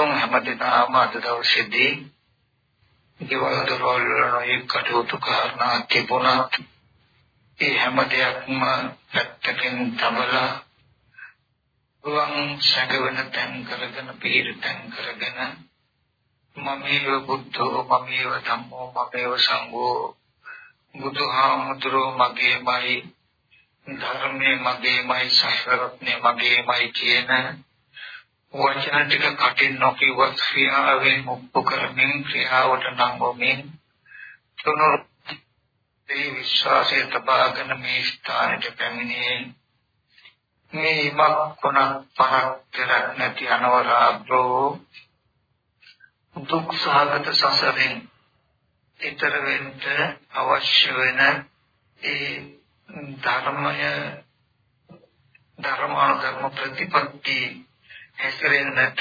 පින්වත්තුන් හැමදෙනාම අද දවසේදී ගෙවල් දොරවල් වල කටයුතු කරනා තිබුණා ඒ හැම දෙයක්ම පැත්තකින් තබලා වන් සැඟවන තැන් කරගෙන පිළිර තැන් කරගෙන මමේව බුද්ධෝ මමේව ධම්මෝ මමේව සංඝෝ බුදුහාමුදුරෝ මගේමයි ධර්මයේ මගේමයි සතරත්නේ මගේමයි කියන වචන ටික කටින් නොකියවත් ක්‍රියාවෙන් මුක්තු කරමින් ක්‍රියාවට නංගොමින් තුනෝ ඒ විශ්වාසය තබාගෙන මේ ස්ථානයට පැමිණේ. මේ ඉමක් කොනක් පහක් කරක් නැති අනවරාග්‍රෝ දුක් සහගත සසරෙන් ඊතර වෙන්න අවශ්‍ය වෙන ඒ ධර්මය ධර්මානුධර්ම ප්‍රතිපත්ති හැසිරෙන්නට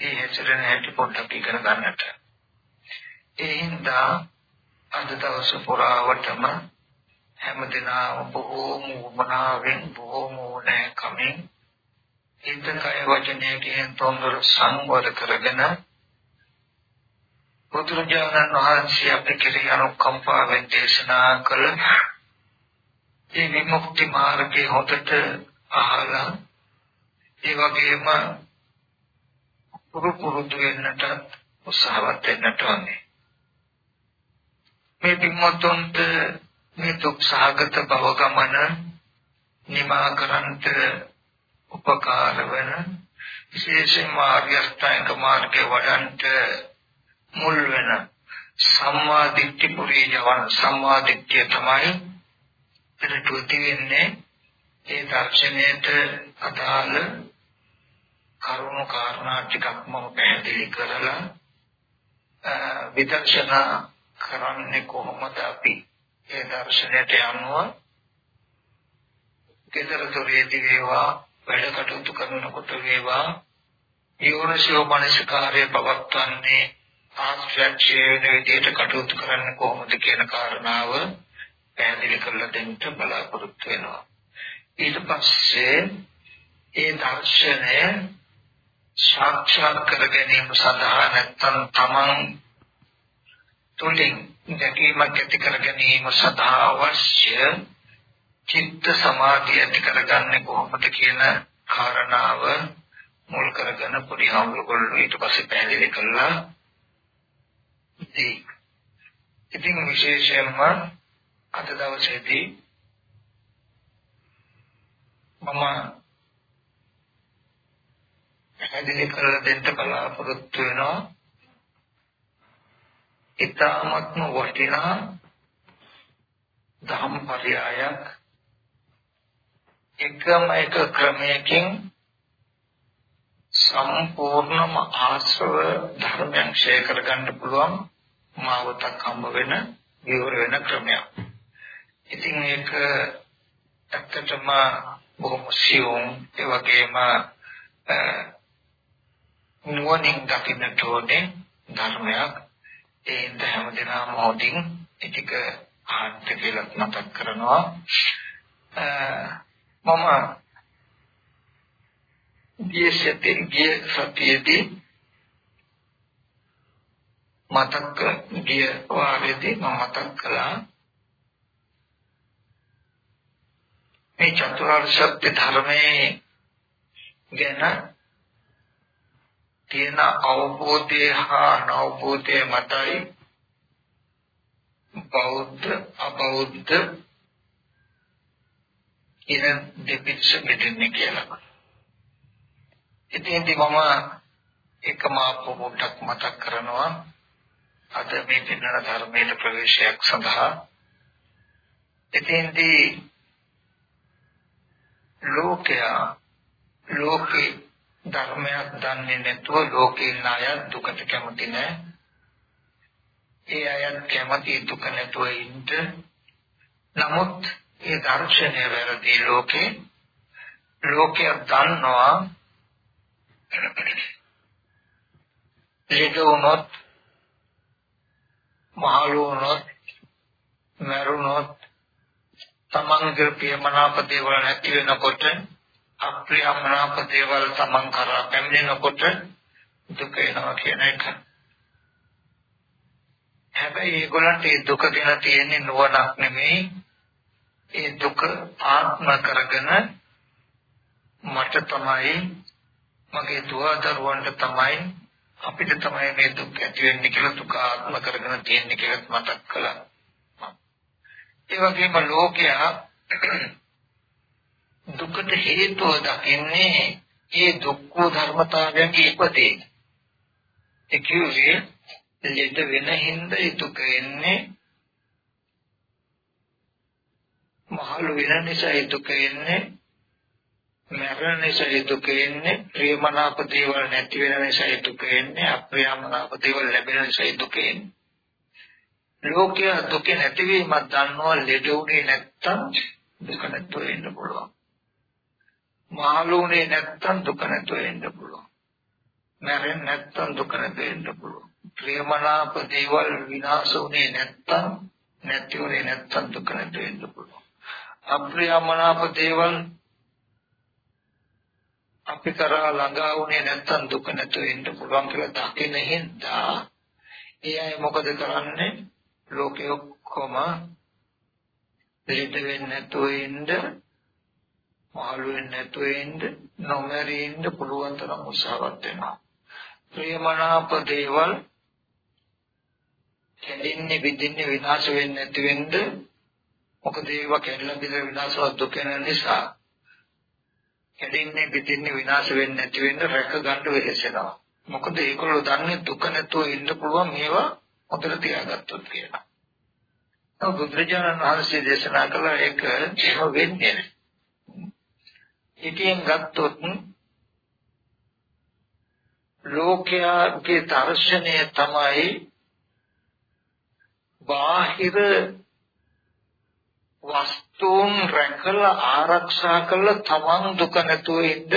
ඒ හැසිරෙන හැටි පොඩ්ඩක් ඉගෙන ගන්නට. ඒ හින්දා අද දවස පුරාවටම හැමදිනම බොහෝම උමනාවෙන් බොහෝම ඕනෑකමින් හිතකය වචනය කියන තොන්දර සංවර කරගෙන බුදුරජාණන් වහන්සේ අපේ කෙරෙහි අනුකම්පාවෙන් දේශනා කළ ඒ විමුක්ති මාර්ගයේ හොතට අහලා ඒ වගේම පුරු පුරුදු වෙන්නට උත්සාහවත් වෙන්නට ඕනේ. මේ පින්වත්තුන්ට මේ දුක් සහගත භව ගමන නිමා කරන්ට උපකාර වෙන විශේෂයෙන්ම ආර්ය අෂ්ටාංග මාර්ගයේ වඩන්ට මුල් වෙන සම්මා දිට්ඨි පුරේ යවන සම්මා දිට්ඨිය තමයි පිළිතුරු දෙන්නේ ඒ දර්ශනයට අදාළ කරුණු කාරණා ටිකක් මම පැහැදිලි කරලා විදර්ශනා කරන්නේ කොහොමද අපි ඒ දර්ශනයට යනවා ගෙදර දොරේදී වේවා වැඩ කටයුතු කරනකොට වේවා යෝනිසෝ මනසිකාර්ය පවත්වන්නේ ආශ්‍රය වෙන විදිහට කටයුතු කරන්න කොහොමද කියන කාරණාව පැහැදිලි කරලා දෙන්න බලාපොරොත්තු වෙනවා. ඊට පස්සේ ඒ දර්ශනය සාක්ෂාත් කර ගැනීම සඳහා නැත්තම් තමන් තුලින් දැකීමක් ඇති කර ගැනීම සඳහා අවශ්‍ය චිත්ත සමාධිය ඇති කරගන්නේ කොහොමද කියන කාරණාව මුල් කරගෙන පොඩි හමුගොල්ලෝ ඊට පස්සේ පැහැදිලි කළා. ඉතින් ඉතින් විශේෂයෙන්ම අද දවසේදී මම පැහැදිලි කරලා දෙන්න බලාපොරොත්තු වෙනවා ඊ타ත්ම වටිනා ධම්ම පරයයක් එකම එක ක්‍රමයකින් සම්පූර්ණම ආශ්‍රව ධර්මයන් ක්ෂය කරගන්න පුළුවන් මාවතක් හම්බ වෙන විවර වෙන ක්‍රමයක්. ඉතින් මේක ඇත්තටම බොහොම සියුම් ඒ වගේම නුවණින් දකින්නට ඕනේ ධර්මයක්. ඒ ඉඳ හැමදෙනාම හොඳින් ටික ආන්ත කියලා මතක් කරනවා. මම ගිය සතියේ ගිය සතියේදී මතක් ගිය වාරයේදී මම මතක් කළා මේ චතුරාර්ය සත්‍ය ධර්මයේ ගැන තියෙන අවබෝධය හා අනවබෝධය මතයි. බෞද්ධ අබෞද්ධ ඉන දෙපිටස මෙතෙන්නේ කියලා. ඉතින් මම එකම පොඩ්ඩක් මතක් කරනවා. අද මේ දිනන ධර්මයේ ප්‍රවේශයක් සඳහා. එතෙන්දී ලෝකයා ලෝකේ ධර්මයක් දන්නේ නැතුව ලෝකේ ඉන්න අය දුකට කැමති නැහැ. ඒ අය කැමති දුක නැතුව ඉන්න. නමුත් ඒ දර්ශනය වැරදි ලෝකේ ලෝකයක් දන්නවා ලෙඩ වුණොත් මහලු වුණොත් මරුණොත් තමන්ගේ ප්‍රියමනාප දේවල් නැති වෙනකොට අප්‍රියමනාප දේවල් තමන් කරා පැමිණෙනකොට දුක එනවා කියන එක. හැබැයි ඒගොල්ලන්ට ඒ දුක ගැන තියෙන්නේ නුවණක් නෙමෙයි. ඒ දුක ආත්ම කරගෙන මට තමයි මගේ දුව දරුවන්ට තමයි අපිට තමයි මේ දුක් ඇති වෙන්නේ කියලා දුක ආත්ම කරගෙන තියෙන්නේ කියලා මතක් කළා. ඒ වගේම ලෝකයා දුකට හේතුව දකින්නේ ඒ දුක්ඛ ධර්මතාවයන්ගේ ඉපදේ. ඒ කියන්නේ ලෙඩ වෙන හින්දා ඒ දුක එන්නේ මහලු වෙන නිසා ඒ දුක එන්නේ මරණ නිසා දුක එන්නේ ප්‍රියමනාප දේවල් නැති වෙන නිසා දුක එන්නේ අප්‍රියමනාප දේවල් ලැබෙන නිසා දුක එන්නේ ලෝකයේ දුක නැතිවීමක් දන්නවා ලෙඩ උනේ නැත්තම් දුක නැතුව ඉන්න පුළුවන් මහලුනේ නැත්තම් දුක නැතුව ඉන්න පුළුවන්. මරෙන්නේ නැත්තම් දුක නැතුව ඉන්න පුළුවන්. ප්‍රියමනාප දේවල් විනාශ උනේ නැත්තම් නැති උනේ නැත්තම් දුක නැතුව ඉන්න පුළුවන්. අප්‍රියමනාප දේවල් අපි කරා ළඟා වුණේ නැත්තම් දුක නැතුව ඉන්න පුළුවන් කියලා දකින හින්දා ඒ අය මොකද කරන්නේ? ලෝකෙ ඔක්කොම පිළිත වෙන්නේ නැතුව ඉන්න මහලු වෙන්නේ නැතුව ඉන්න නොමරී ඉන්න පුළුවන් තරම් උත්සාහවත් වෙනවා ප්‍රේමනාප දේවල් කැඩෙන්නේ බිඳින්නේ විනාශ වෙන්නේ නැති වෙන්න මොකද ඒවා කැඩලා බිඳ විනාශවත් දුක නිසා කැඩෙන්නේ පිටින්නේ විනාශ වෙන්නේ නැති වෙන්න රැක ගන්න වෙහෙසෙනවා. මොකද ඒගොල්ලෝ දන්නේ දුක නැතුව ඉන්න පුළුවන් මේවා හොතර තියාගත්තොත් කියලා. නමුත් බුදුරජාණන් වහන්සේ දේශනා කළ එක එහෙම වෙන්නේ නැහැ. ඉතින් ගත්තොත් ලෝකයාගේ දර්ශනය තමයි බාහිර වස්තුන් රැකලා ආරක්ෂා කරලා තමන් දුක නැතුව ඉන්න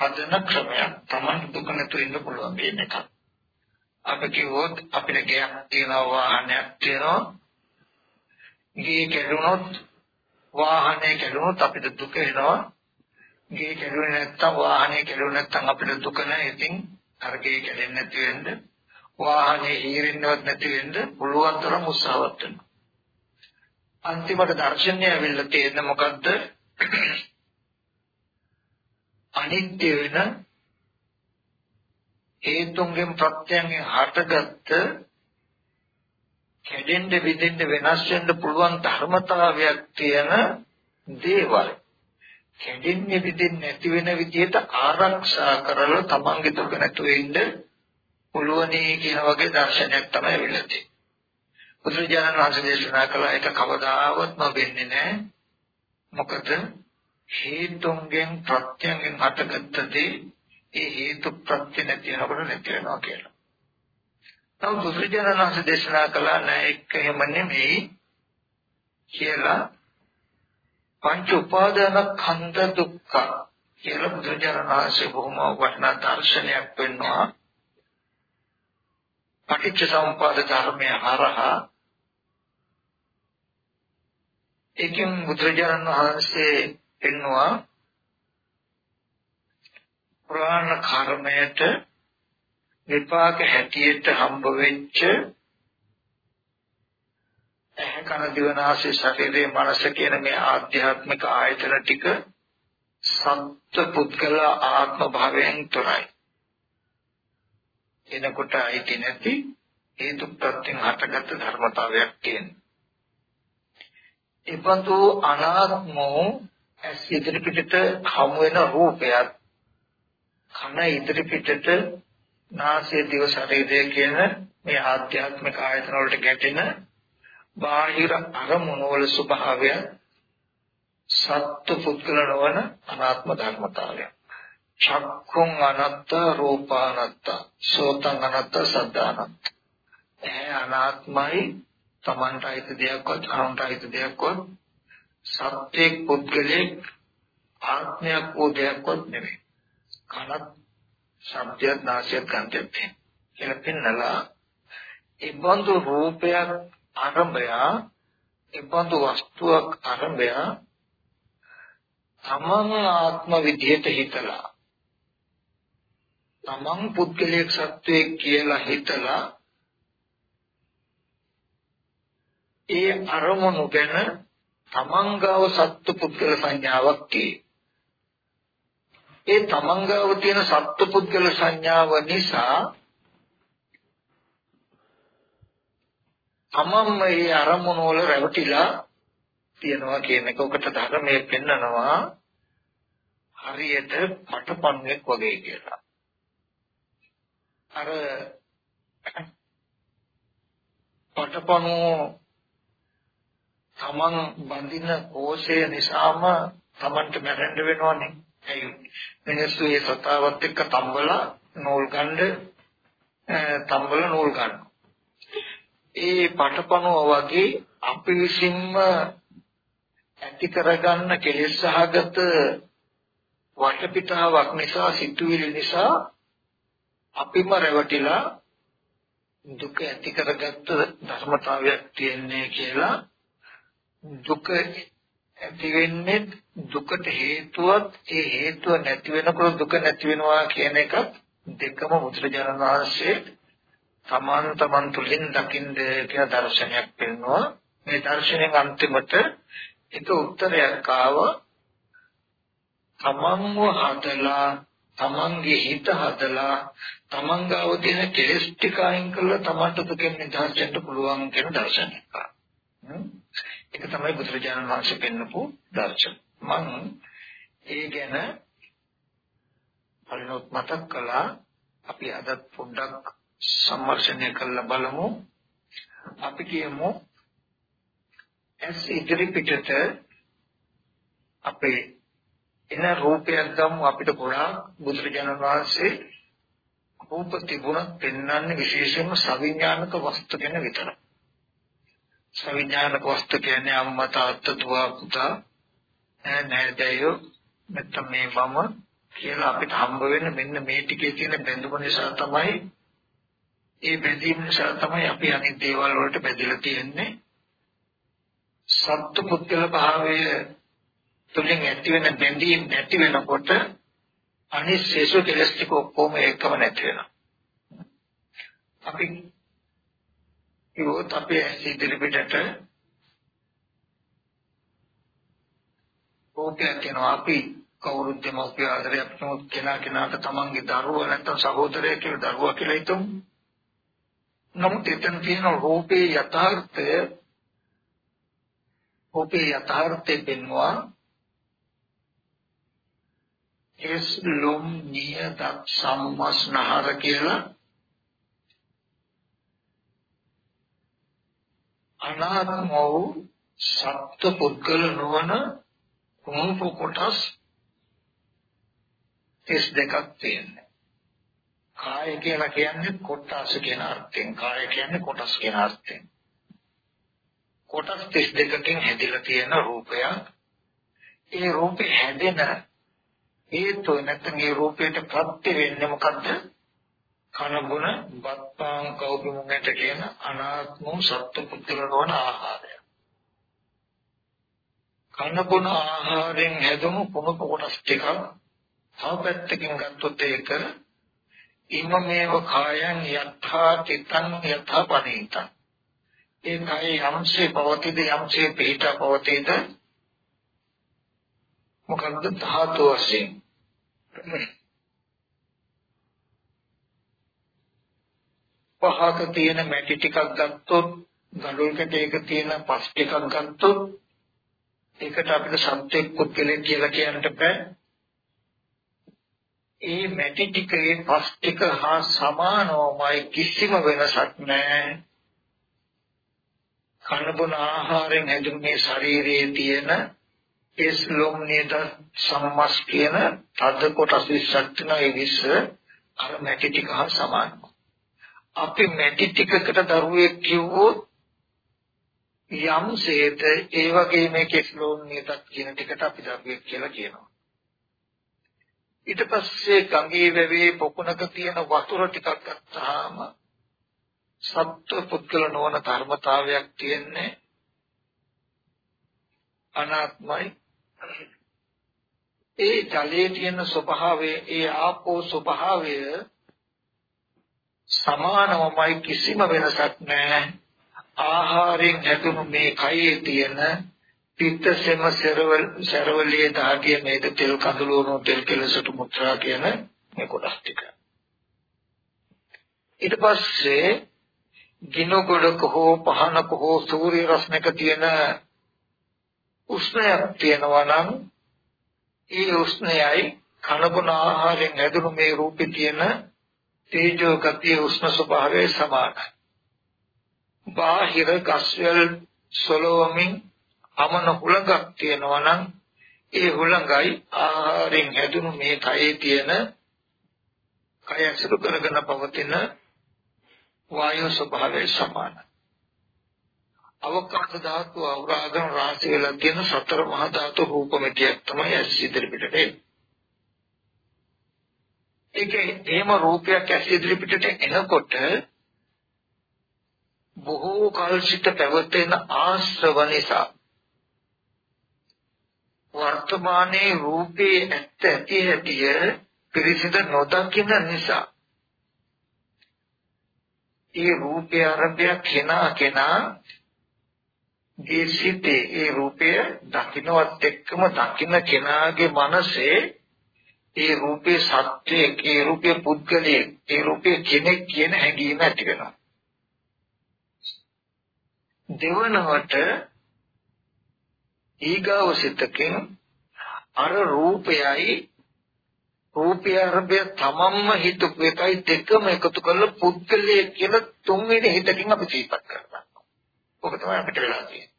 හදන ක්‍රමයක්. තමන් දුක නැතුව ඉන්න පුළුවන් කියන එක. අපි කිව්වොත් අපිට ගයක් තියෙනවා වාහනයක් තියෙනවා. ගේ කැඩුනොත් වාහනේ කැඩුනොත් අපිට දුක එනවා. ගේ කැඩුනේ නැත්තම් වාහනේ කැඩුනේ නැත්තම් අපිට දුක නැහැ. ඉතින් අර ගේ කැඩෙන්නේ නැති වෙන්න වාහනේ හීරෙන්නවත් නැති වෙන්න පුළුවන් තරම් උත්සාහවත් වෙනවා. අන්තිමට දර්ශනය ඇවිල්ලා තියෙන මොකද්ද? අනිත්‍ය වෙන හේතුන්ගෙන් ප්‍රත්‍යයෙන් හටගත්ත කැඩෙන්න විදෙන්න වෙනස් වෙන්න පුළුවන් ධර්මතාවයක් තියෙන දේවල් කැඩෙන්නේ විදෙන්නේ නැති වෙන විදිහට ආරක්ෂා කරලා තමන්ගේ දුක නැතුව ඉන්න පුළුවනි කියන වගේ දර්ශනයක් තමයි වෙලා තියෙන්නේ. බුදුරජාණන් වහන්සේ දේශනා කළ එක කවදාවත් නොවෙන්නේ නැහැ. මොකද හේතුන්ගෙන් ප්‍රත්‍යයෙන් හටගත්ත දේ ඒ හේතු ප්‍රත්‍ය නැති වෙනකොට නැති වෙනවා කියලා. නමුත් බුදුරජාණන් වහන්සේ දේශනා කළා නෑ එක එහෙම නෙමෙයි කියලා පංච උපාදාන කන්ද දුක්ඛ කියලා බුදුරජාණන් වහන්සේ බොහොම වටිනා දර්ශනයක් පෙන්වනවා. පටිච්ච සමුප්පාද ධර්මය හරහා ඒකෙන් බුදුරජාණන් වහන්සේ පෙන්නවා පුරාණ කර්මයට විපාක හැටියට හම්බ වෙච්ච ඇහැ කන දිවනාසය ශරීරයේ මනස කියන මේ ආධ්‍යාත්මික ආයතන ටික සත්ත්ව පුද්ගල ආත්ම භාවයෙන් තොරයි. එනකොට අයිති නැති හේතු ප්‍රත්‍යයෙන් හටගත් ධර්මතාවයක් තියෙනවා. එබඳු අනාත්මෝ ඇස් ඉදිරි පිටට හමු වෙන රූපයක් කන ඉදිරි පිටට නාසය දිව ශරීරය කියන මේ ආධ්‍යාත්මික ආයතන වලට ගැටෙන බාහිර අරමුණු වල ස්වභාවය සත්ත්ව පුද්ගල නොවන අනාත්ම ධර්මතාවය චක්කුං අනත්ත රූපානත්ත සෝතං අනත්ත සද්ධානත්ත ඒ අනාත්මයි තමන්ට අයිති දෙයක්වත් අනුන්ට අයිති දෙයක්වත් සත්‍යයක් පුද්ගලෙක් ආත්මයක් වූ දෙයක්වත් නෙවෙයි. කනත් ශබ්දයක් නාසයක් ගන්ධයක් තියෙනවා. කියලා පෙන්නලා ඒ බඳු රූපයක් ආරම්භය ඒ බඳු වස්තුවක් ආරම්භය තමන් ආත්ම විදියට හිතලා තමන් පුද්ගලයෙක් සත්වයෙක් කියලා හිතලා ඒ අරමුණු ගැන තමන් ගාව සත්ව පුද්ගල සංඥාවක් තියෙයි. ඒ තමන් ගාව තියෙන සත්ව පුද්ගල සංඥාව නිසා තමන්ම මේ අරමුණු වල රැවටිලා තියනවා කියන එක ඔකට ධර්මයේ පෙන්නනවා හරියට මටපන්නෙක් වගේ කියලා. අර පටපණු තමන් බඳින කෝෂය නිසාම තමන්ට මැරෙන්න වෙනවනේ. ඒ මිනිස්සු ඒ සතාවත් එක්ක තම්බලා නූල් ගන්න තම්බල නූල් ගන්න. ඒ පටපණුව වගේ අපි විසින්ම ඇති කරගන්න කෙලෙස් සහගත වටපිටාවක් නිසා සිතුවිලි නිසා අපිම රැවටිලා දුක ඇති කරගත්ත ධර්මතාවයක් තියෙන්නේ කියලා දුක ඇති වෙන්නේ දුකට හේතුවත් ඒ හේතුව නැති වෙනකොට දුක නැති වෙනවා කියන එක දෙකම බුදුරජාණන් වහන්සේ තමන් තමන් තුළින් දකින්න කියන දර්ශනයක් පෙන්වනවා මේ දර්ශනයෙන් අන්තිමට එක උත්තරයක් ආවා. තමන්ව හදලා තමන්ගේ හිත හදලා තමන් ගාව තියෙන කෙලෙස් ටික අයින් කරලා තමන්ට දුකෙන් නිදහස් වෙන්න පුළුවන් කියන දර්ශනයක්. ඒක තමයි බුදුරජාණන් වහන්සේ පෙන්වපු දර්ශන. මම ඒ ගැන පරිණොත් මතක් කළා අපි අද පොඩ්ඩක් සම්මර්ෂණය කරලා බලමු. අපි කියමු ඇස් ඉදිරි පිටට අපේ එන රූපයක් ගමු අපිට ගොඩාක් බුදුරජාණන් වහන්සේ රූප තිබුණත් පෙන්වන්නේ විශේෂයෙන්ම සවිඥානික වස්තු ගැන විතරයි. සවිඥානික වස්තු කියන්නේ අම්මා තාත්තා දුව පුතා. නෑදෑයෝ නැත්නම් මේ මම කියලා අපිට හම්බ වෙන මෙන්න මේ ටිකේ තියෙන බැඳුම නිසා තමයි ඒ බැඳීම නිසා තමයි අපි අනිත් දේවල් වලට බැඳිලා තියෙන්නේ. සත්ත්ව පුද්ගල භාවය තුලින් ඇති වෙන බැඳීම් නැති වෙනකොට අනිත් ශේෂ කෙලස් ටික ඔක්කොම එකම නැති වෙනවා. අපි ඉවොත් අපේ ඉදිරි පිටට ඕකයක් කියනවා අපි කවුරුත් දෙමව්පිය ආදරයක් නමුත් කෙනා කෙනාට තමන්ගේ දරුවා නැත්නම් සහෝදරයෙක් කියලා දරුවා කියලා හිතමු. නමුත් එතන තියෙන රූපේ යථාර්ථය රූපේ යථාර්ථය පෙන්වනවා එස් ලොම් නියත සම්මස්නහර කියලා අනාත්ම වූ සත්‍ය පුද්ගල නොවන රූප කොටස් 32ක් තියෙනවා. කාය කියලා කියන්නේ කොටස් කියන අර්ථයෙන් කාය කියන්නේ කොටස් කියන අර්ථයෙන්. කොටස් 32කින් හැදිලා තියෙන රූපයක් ඒ රූපේ හැදෙන හේතුව නැත්නම් ඒ රූපයට ප්‍රත්‍ය වෙන්නේ මොකද්ද? කන බොන බත්පාන් කවුරුමුන්ට කියන අනාත්ම සත්පුද්ගල නොවන ආහාරය. කන බොන ආහාරයෙන් හැදුණු කුණප කොටස් ටික තව පැත්තකින් ගත්තොත් ඒක ඉමමේව කායං යත්තා තිතං යත්තා පනීතං. ඒ කය යම්සේ පවතිද යම්සේ පිහිට පවතිද? මොකද්ද ධාතු වශයෙන්? පහක තියෙන මැටි ටිකක් ගත්තොත් ගඩොල් කැටයක තියෙන පස් ටිකක් ගත්තොත් ඒකට අපිට සත්‍යෙක් පුද්ගලෙක් කියලා කියන්නට බෑ ඒ මැටි ටිකේ පස් ටික හා සමානවමයි කිසිම වෙනසක් නැහැ කනබුන ආහාරයෙන් හැදුණු මේ ශරීරයේ තියෙන ඒස් ලොම් නේද සම්මස් කියන තද කොටස් 20ක් තියෙන ඒ 20 අර මැටි ටික හා සමානයි. අපි මැටි ටිකකට දරුවෙක් කිව්වොත් යම්සේත ඒ වගේ මේ කෙස් ලොම් නේද කියන ටිකට අපි දරුවෙක් කියලා කියනවා. ඊට පස්සේ ගඟේ වැවේ පොකුණක තියෙන වතුර ටිකක් ගත්තාම සත්ව පුද්ගල නොවන ධර්මතාවයක් තියෙන්නේ අනාත්මයි ඒ ජලයේ තියෙන ස්වභාවය ඒ ආපෝ ස්වභාවය සමානවමයි කිසිම වෙනසක් නැහැ. ආහාරයෙන් හැදුණු මේ කයේ තියෙන පිත්තසෙම සරවල සරවලියේ දාගිය මේක තෙල් කඳුළු වුණු තෙල් කෙලසට මුත්‍රා කියන මේ කොටස් ටික. ඊට පස්සේ ගිනු ගොඩක හෝ පහනක හෝ සූර්ය රශ්මික තියෙන උෂ්ණයක් තියෙනවා නම් ඒ උෂ්ණයයි කනබුන ආහාරයෙන් හැදුණු මේ රූපේ තියෙන තේජෝ ගතිය උෂ්ණ ස්වභාවය සමානයි. බාහිර ගස්වල සොලවමින් අමන හුලඟක් තියෙනවා නම් ඒ හුලඟයි ආහාරයෙන් හැදුණු මේ කයේ තියෙන කය ඇසුරු කරගෙන පවතින වායු ස්වභාවය සමානයි. අවකාශ ධාතු අවරාගන රාශි වෙලා තියෙන සතර මහා ධාතු රූපමිතියක් තමයි ඇස් ඉදිරි පිටට එන්නේ. ඒකේ එහෙම රූපයක් ඇස් ඉදිරි පිටට එනකොට බොහෝ කල් සිට පැවතෙන ආශ්‍රව නිසා වර්තමානයේ රූපේ ඇත්ත ඇති හැටිය පිරිසිදු නොදකින නිසා ඒ රූපය අරබය කෙනා කෙනා ඒ සිටේ ඒ රූපය දකින්නවත් එක්කම දකින්න කෙනාගේ මනසේ ඒ රූපේ සත්‍යයේ ඒ රූපේ පුද්ගලයේ ඒ රූපේ කෙනෙක් කියන හැඟීම ඇති වෙනවා දෙවනවට ඊගාව සිතකින් අර රූපයයි රූපය අරබය තමන්ම හිතපු එකයි දෙකම එකතු කරලා පුද්ගලයේ කියන තුන්වෙනි හිතකින් අපි සිහිපත් කරනවා. ඔක තමයි අපිට වෙලා තියෙන්නේ.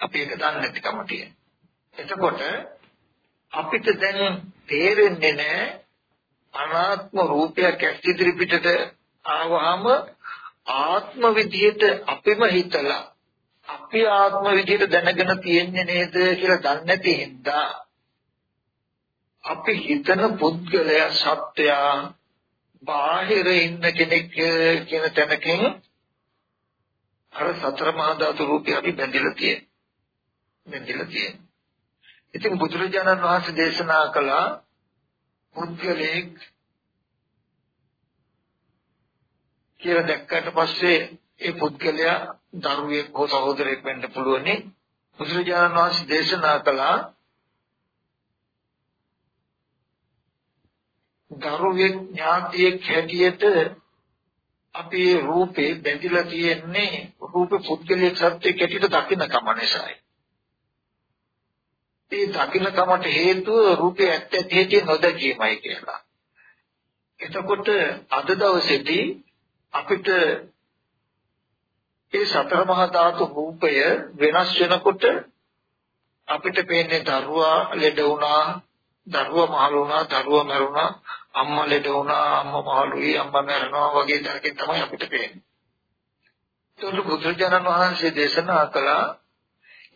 අපි ඒක දන්නේ නැතිකම තියෙන. එතකොට අපිට දැන් තේරෙන්නේ නැහැ අනාත්ම රූපයක් ඇස් ඉදිරි පිටට ආවහම ආත්ම විදියට අපිම හිතලා අපි ආත්ම විදියට දැනගෙන තියෙන්නේ නේද කියලා දන්නේ නැති හින්දා අපි හිතන පුද්ගලයා සත්‍යයා බාහිර ඉන්න කෙනෙක් කියන තැනකින් අර සතර මහා ධාතු රූපය අපි බැඳිලා තියෙනවා. බැඳිලා තියෙනවා. ඉතින් බුදුරජාණන් වහන්සේ දේශනා කළා පුද්ගලෙක් කියලා දැක්කට පස්සේ ඒ පුද්ගලයා දරුවෙක් හෝ සහෝදරයෙක් වෙන්න පුළුවනි. බුදුරජාණන් වහන්සේ දේශනා කළා දරුවෙක් ඥාතියෙක් හැටියට අපේ රූපේ බැඳිලා තියෙන්නේ රූප පුද්ගලයෙක් සත්‍යයක් හැටියට දකින්න කම නිසායි. ඒ දකින්න කමට හේතුව රූපේ ඇත්ත ඇති නොදැකීමයි කියලා. එතකොට අද දවසේදී අපිට ඒ සතර මහා ධාතු රූපය වෙනස් වෙනකොට අපිට පේන්නේ දරුවා ලෙඩ වුණා, දරුවා මහලු වුණා, දරුවා මැරුණා, අම්මා ලෙඩ වුණා, අම්මා මහලුයි, අම්මා මැරෙනවා වගේ දරකින් තමයි අපිට පේන්නේ. ඒකට බුදුරජාණන් වහන්සේ දේශනා කළා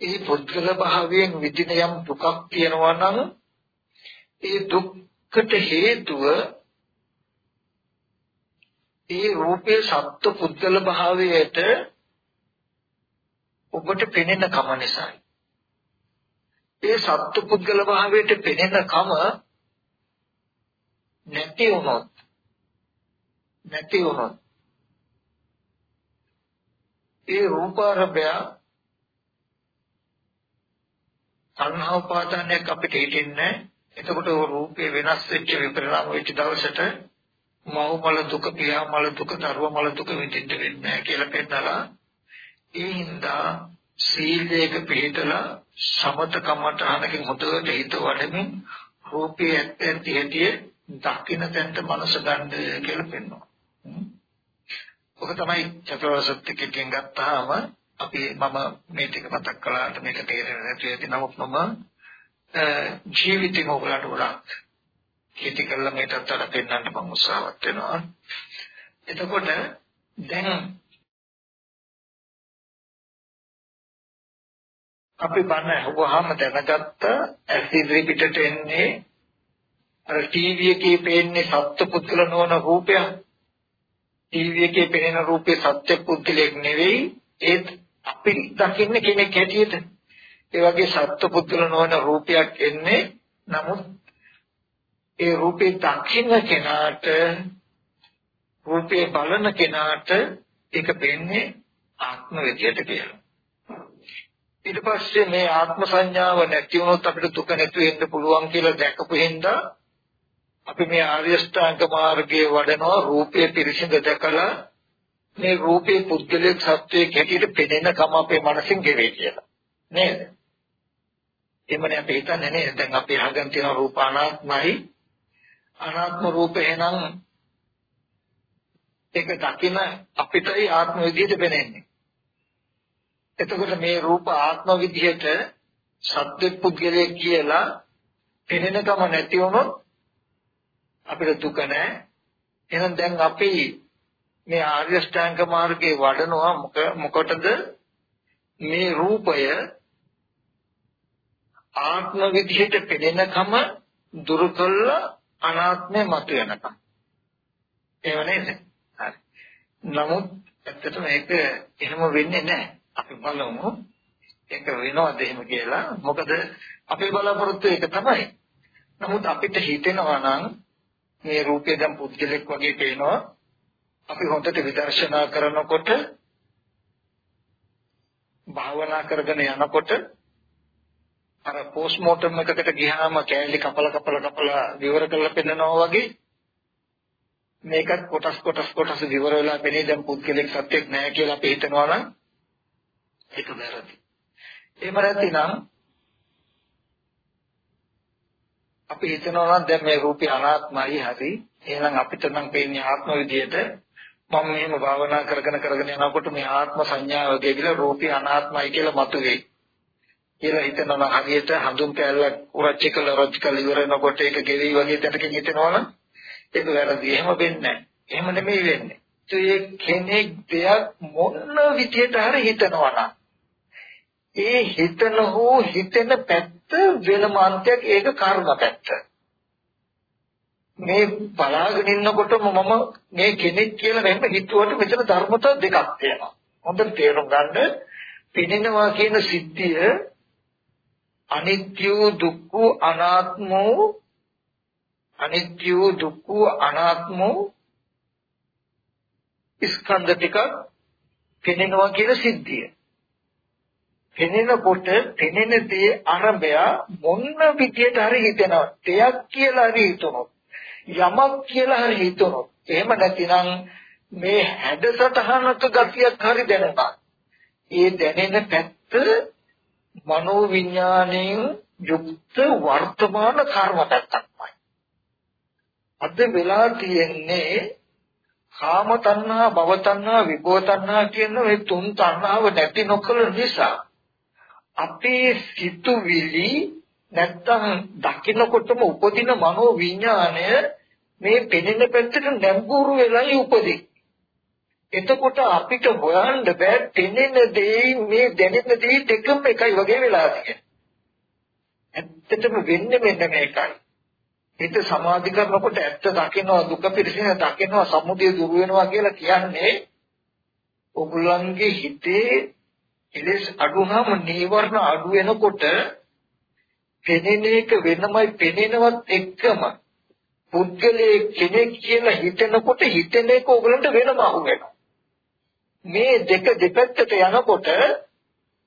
ඒ පුද්ගල භාවයෙන් විඳින යම් දුකක් තියෙනවා නම් ඒ දුක්කට හේතුව ඒ රූපේ සත්ව පුද්ගල භාවයට ඔබට පෙනෙන කම නිසායි. ඒ සත්ව පුද්ගල භාවයට පෙනෙන කම නැති වුණොත් නැති වුණොත් ඒ රූපාරභය සංහා උපාදානයක් අපිට හිතෙන්නේ එතකොට රූපේ වෙනස් වෙච්ච විපරිණාම වෙච්ච දවසට මව මල දුක පියා මල දුක දරුවා මල දුක විඳින්න වෙන්නේ කියලා පෙන්නලා ඒ හින්දා සීලයක පිළිතලා සමත කමඨහනකින් හොතට හිත වඩමින් රූපේ ඇත්ත ඇති හැටි දකින්න තැනට මනස ගන්න කියලා පෙන්වනවා. ඔක තමයි චතුරාර්ය සත්‍ය කියෙන් ගත්තාම අපි මම මේ ටික මතක් කළාට මේක තේරෙන්නේ නැති ඇති නමුත් මම ජීවිතේ මොකලට උරක් කීටි කළා මේකට අතර පෙන්වන්න මම උත්සාහවත් වෙනවා එතකොට දැන් අපි බණ අහුවාම දැනගත්ත ඇස් ඉදිරි පිටට එන්නේ අර ටීවී එකේ පේන්නේ සත්‍ය පුද්ගල නොවන රූපයක්. ටීවී එකේ පෙනෙන රූපේ සත්‍ය පුද්ගලයක් නෙවෙයි ඒත් අපි දකින්නේ කෙනෙක් හැටියට. ඒ වගේ සත්‍ය පුද්ගල නොවන රූපයක් එන්නේ නමුත් ඒ රූපේ දකින්න කෙනාට රූපේ බලන කෙනාට ඒක වෙන්නේ ආත්ම විදියට කියලා. ඊට පස්සේ මේ ආත්ම සංඥාව නැති වුණොත් අපිට දුක නැති වෙන්න පුළුවන් කියලා දැකපු හින්දා අපි මේ ආර්ය ශ්‍රාංක මාර්ගයේ වඩනවා රූපයේ පිරිසිඳ දැකලා මේ රූපේ පුද්ගලික සත්වයේ හැටියට පෙනෙන කම අපේ මනසින් ගෙවේ කියලා. නේද? එමනේ අපි හිතන්නේ නේද? දැන් අපි අහගෙන තියෙන රූප අනාත්මයි. අනාත්ම රූප එහෙනම් ඒක දකින අපිටයි ආත්ම විදියට පෙනෙන්නේ. එතකොට මේ රූප ආත්ම විදියට සත්‍ය පුද්ගලයේ කියලා පෙනෙනකම නැති වුණොත් අපිට දුක නැහැ. එහෙනම් දැන් අපි මේ ආර්ය ශ්‍රාංක මාර්ගයේ වඩනවා මොකටද මේ රූපය ආත්ම විදිහට පෙනෙනකම දුරු කළා අනාත්මය මතුවෙනකම්. ඒව නේද? හරි. නමුත් ඇත්තටම ඒක එහෙම වෙන්නේ නැහැ. අපි බලමු ඒක වෙනවද එහෙම කියලා. මොකද අපේ බලාපොරොත්තු ඒක තමයි. නමුත් අපිට හිතෙනවා නම් මේ රූපය දැන් පුද්ගලෙක් වගේ පේනවා. අපි හොඳට විදර්ශනා කරනකොට භාවනා කරගෙන යනකොට අර පෝස්ට්මෝටම් එකකට ගියාම කෑලි කපල කපල කපල විවර කරලා පෙන්නනවා වගේ මේකත් කොටස් කොටස් කොටස් විවර වෙලා පෙනේ දැන් පුද්ගලික සත්‍යයක් නැහැ කියලා අපි හිතනවා නම් ඒක වැරදි. එහෙම නැතිනම් අපි හිතනවා නම් දැන් මේ රූපය අනාත්මයි හරි එහෙනම් අපිට නම් පේන්නේ ආත්ම විදියට මම මෙහෙම භාවනා කරගෙන කරගෙන යනකොට මේ ආත්ම සංඥාව ගෙවිලා රූපය අනාත්මයි කියලා මතුවේ කියලා හිතනවා හරියට හඳුන් කැලලක් උරච්ච කළ රොච් කළ ඉවර වෙනකොට ඒක ගෙවි වගේ තැනකින් හිතනවනම් ඒක වැරදි. එහෙම වෙන්නේ නැහැ. එහෙම නෙමෙයි වෙන්නේ. ඒ කෙනෙක් දෙයක් මොන විදියට හරි හිතනවා නම් ඒ හිතන හෝ හිතෙන පැත්ත වෙනම අන්තයක් ඒක කර්ම පැත්ත. මේ බලාගෙන ඉන්නකොටම මම මේ කෙනෙක් කියලා මෙහෙම හිතුවට මෙතන ධර්මතා දෙකක් තියෙනවා. හොඳට තේරුම් ගන්න පිනෙනවා කියන සිද්ධිය අනිත්‍ය දුක්ඛ අනාත්ම අනිත්‍ය දුක්ඛ අනාත්ම ස්කන්ධ ටික පෙනෙනවා කියන සිද්ධිය. පෙනෙනකොට පෙනෙන දේ අරබය මොන විදියට හරි හිතෙනවා. දෙයක් කියලා හරි හිතනොත් යමක් කියලා හරි හිතනොත් එහෙම නැතිනම් මේ හැඩසටහනක ගතියක් හරි දැනෙනවා. ඒ දැනෙන පැත්ත මනෝ විඥාණයෙන් යුක්ත වර්තමාන කර්ම පැත්තක්මයි. අද වෙලා තියෙන්නේ කාම තණ්හා, භව තණ්හා, විභව තණ්හා කියන මේ තුන් තණ්හාව නැති නොකළ නිසා අපේ සිතුවිලි නැත්තම් දකින්නකොටම උපදින මනෝ විඥාණය මේ පෙනෙන පැත්තට නැඹුරු වෙලයි උපදින්නේ. එතකොට අපිට හොයන්න බෑ පෙනෙන දේ මේ දැනෙන දේ දෙකම එකයි වගේ වෙලා තියෙන්නේ. ඇත්තටම වෙන්නේ මෙන්න මේකයි. හිත සමාධි කරනකොට ඇත්ත දකිනවා දුක පිරිසින දකිනවා සමුදය දුර වෙනවා කියලා කියන්නේ ඔගොල්ලන්ගේ හිතේ එලෙස් අඩුවම නීවරණ අඩු වෙනකොට පෙනෙන එක වෙනමයි පෙනෙනවත් එක්කම පුද්ගලයේ කෙනෙක් කියලා හිතනකොට හිතෙන එක ඕගලන්ට වෙනම අහු වෙනවා. මේ දෙක දෙපැත්තට යනකොට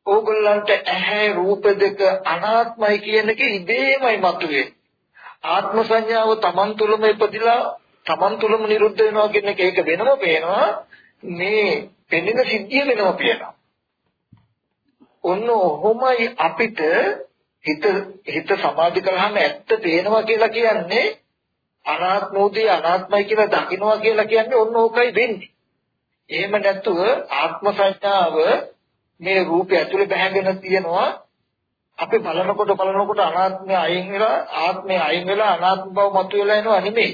ඕගොල්ලන්ට ඇහැ රූප දෙක අනාත්මයි කියන එක ඉබේමයි මතුවේ. ආත්ම සංඥාව Taman තුලම ඉපදිලා Taman තුලම නිරුද්ධ වෙනවා කියන එක ඒක වෙනම පේනවා. මේ පෙනෙන සිද්ධිය වෙනම පේනවා. ඔන්න ඔහොමයි අපිට හිත හිත සමාධි කරාම ඇත්ත පේනවා කියලා කියන්නේ අනාත්මෝදී අනාත්මයි කියලා දකින්නවා කියලා කියන්නේ ඔන්න ඕකයි වෙන්නේ. එහෙම නැතුව ආත්ම සංඥාව මේ රූපය ඇතුලේ බැහැගෙන තියෙනවා අපි බලනකොට බලනකොට අනාත්මය අයින් වෙලා ආත්මය අයින් වෙලා අනාත්ම බව මතුවලා එනවා නෙමෙයි.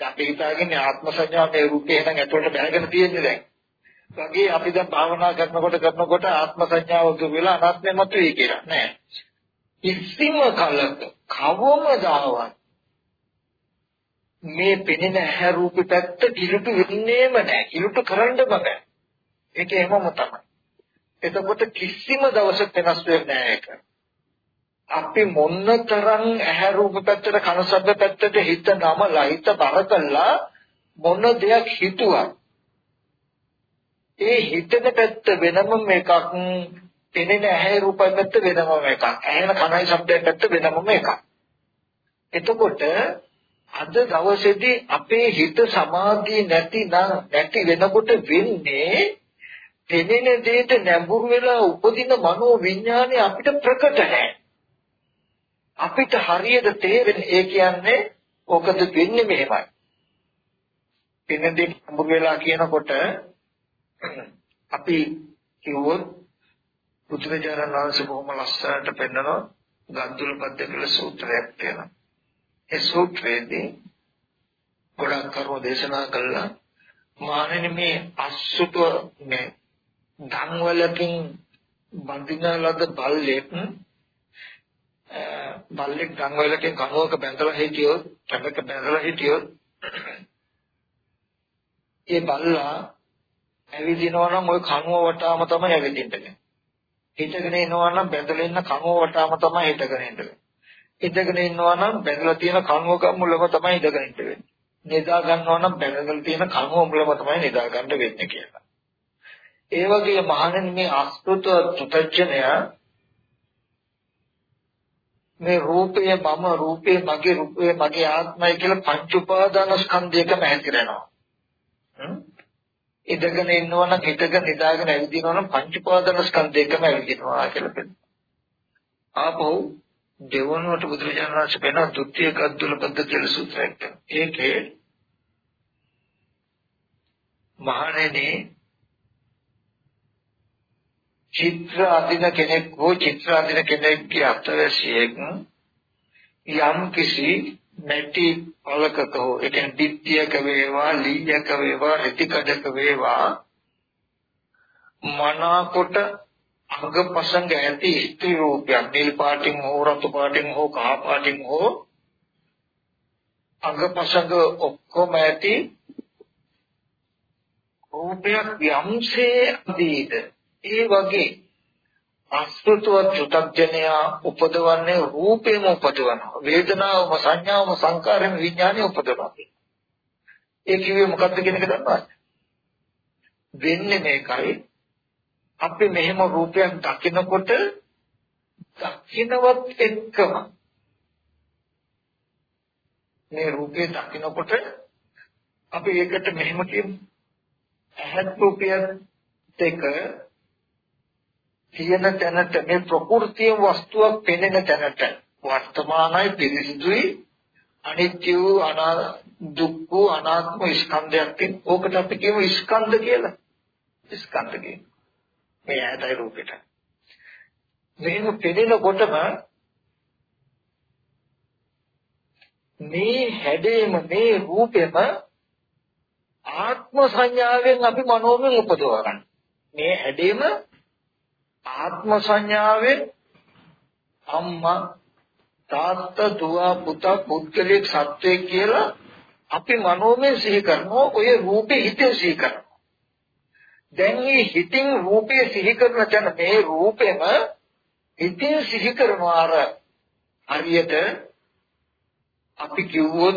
අපි හිතාගන්නේ ආත්ම සංඥාව මේ රූපේ එහෙනම් ඇතුලට බැහැගෙන තියෙන්නේ දැන්. වගේ අපි දැන් භාවනා කරනකොට කරනකොට ආත්ම සංඥාව දුර වෙලා අනාත්මය මතුවේ කියලා නෑ. කිසිම කලක කවමදාවත් මේ පෙනෙන ඇහැ රූප පැත්ත කිලුට වෙන්නේම නැහැ. කිලුට කරන්න බෑ. ඒක එහෙමම තමයි. එතකොට කිසිම දවසක වෙනස් වෙන්නේ නැහැ ඒක. අපි මොන්නතරම් ඇහැ රූප පැත්තට කන ශබ්ද පැත්තට හිත නමලා හිත බර කළා මොන දෙයක් හිතුවා ඒ හිතන පැත්ත වෙනම එකක් පෙනෙන ඇහැ රූප පැත්ත වෙනම එකක්. ඇහෙන කනයි ශබ්දයි පැත්ත වෙනම එකක්. එතකොට අද දවසේදී අපේ හිත සමාධිය නැතිනම් නැති වෙනකොට වෙන්නේ පෙනෙන දෙයට නැඹුරු වෙලා උපදින මනෝ විඥානය අපිට ප්‍රකට නැහැ. අපිට හරියට තේරෙන්නේ ඒ කියන්නේ ඔකද වෙන්නේ මෙහෙමයි. පෙනෙන දෙයට නැඹුරු වෙලා කියනකොට අපි කිව්වොත් බුදුරජාණන් වහන්සේ බොහොම ලස්සනට පෙන්නනවා ගන්තුල පද්ද කියලා සූත්‍රයක් තියෙනවා. ඒ සූත්‍රයේදී ගොඩක් කරුණු දේශනා කළා. මානෙනි මේ අසුත මේ ධම්වලකින් බඳින ලද බල්ලෙක් බල්ලෙක් ධම්වලකින් කනුවක බැඳලා හිටියොත් කැමක බැඳලා හිටියොත් ඒ බල්ලා ඇවිදිනවා නම් ওই කනුව වටාම තමයි ඇවිදින්නේ. හිටගෙන ඉනවා නම් බැඳලා ඉන්න කනුව වටාම තමයි හිටගෙන ඉන්නේ. ඉඳගෙන ඉන්නවා නම් බැඳලා තියෙන කනුව මුලම තමයි ඉඳගෙන ඉන්නේ. නිදා ගන්නවා නම් බැඳලා තියෙන කනුව මුලම තමයි නිදා ගන්න වෙන්නේ කියලා. ඒ වගේ මහණෙනි මේ අස්කෘත තුතඥය මේ රූපය මම රූපේ මගේ රූපේ මගේ ආත්මය කියලා පංච උපාදාන ස්කන්ධයකම හැතිරෙනවා. ඉඳගෙන ඉන්නවා නම් හිටගෙන නිදාගෙන ඇවිදිනවා නම් පංච උපාදාන ස්කන්ධයකම ඇවිදිනවා කියලා කියනවා. ආපහු දෙවනුවට බුදුරජාණන් වහන්සේ වෙන ဒုတိ ය කද්දුල පද්ධතිය සූත්‍රයක් තියෙනවා. ඒකේ මහණෙනි චිත්‍ර අදින කෙනෙක් හෝ චිත්‍ර අදින කෙනෙක්ගේ අතවැසියෙක් යම් කිසි නැටි පලකක හෝ ඒ කියන්නේ දිට්ඨියක වේවා ලීයක වේවා රතිකඩක වේවා මනාකොට අංගපසංග ඇති ස්ත්‍රී රූපයක් නිල් පාටින් හෝ රතු පාටින් හෝ කහ පාටින් හෝ අංගපසංග ඔක්කොම ඇති රූපයක් යම්සේ අදීද ඒ වගේ අස්තුතවත් චුතඥයා උපදවන්නේ රූපේම උපදවනවා. වේදනාවම සංඥාවම සංකාරෙම විඥානෙ උපදවනවා. ඒ කිව්වේ මොකක්ද කියන එක දන්නවද? වෙන්නේ මේකයි. අපි මෙහෙම රූපයක් දකිනකොට දකින්නවත් එක්කම මේ රූපේ දකිනකොට අපි ඒකට මෙහෙම කියමු. ඇහත් රූපයක් දෙක තියෙන තැනට මේ ප්‍රകൃතිය වස්තුවක් පෙනෙන තැනට වර්තමානයි පිරිසිදුයි අනිත්‍ය වූ අනා දුක්ඛ අනාත්ම ස්කන්ධයක් තියෙන. ඕකට අපි කියමු ස්කන්ධ කියලා. ස්කන්ධ කියන්නේ. මේ ඇහැටයි රූපෙට. මෙහෙම පෙනෙනකොටම මේ හැඩේම මේ රූපෙම ආත්ම සංඥාවෙන් අපි මනෝමය උපදව ගන්න. මේ හැඩේම ආත්ම සංඥාවෙන් අම්මා තාත්තා දුව පුතා පුද්ගලික සත්වයේ කියලා අපි මනෝමය සිහි කරනවා ඔය රූපේ හිතේ සිහි කරනවා. දැන් මේ හිතින් රූපේ සිහි කරන තැන මේ රූපෙම හිතින් සිහි කරනවා අර හරියට අපි කිව්වොත්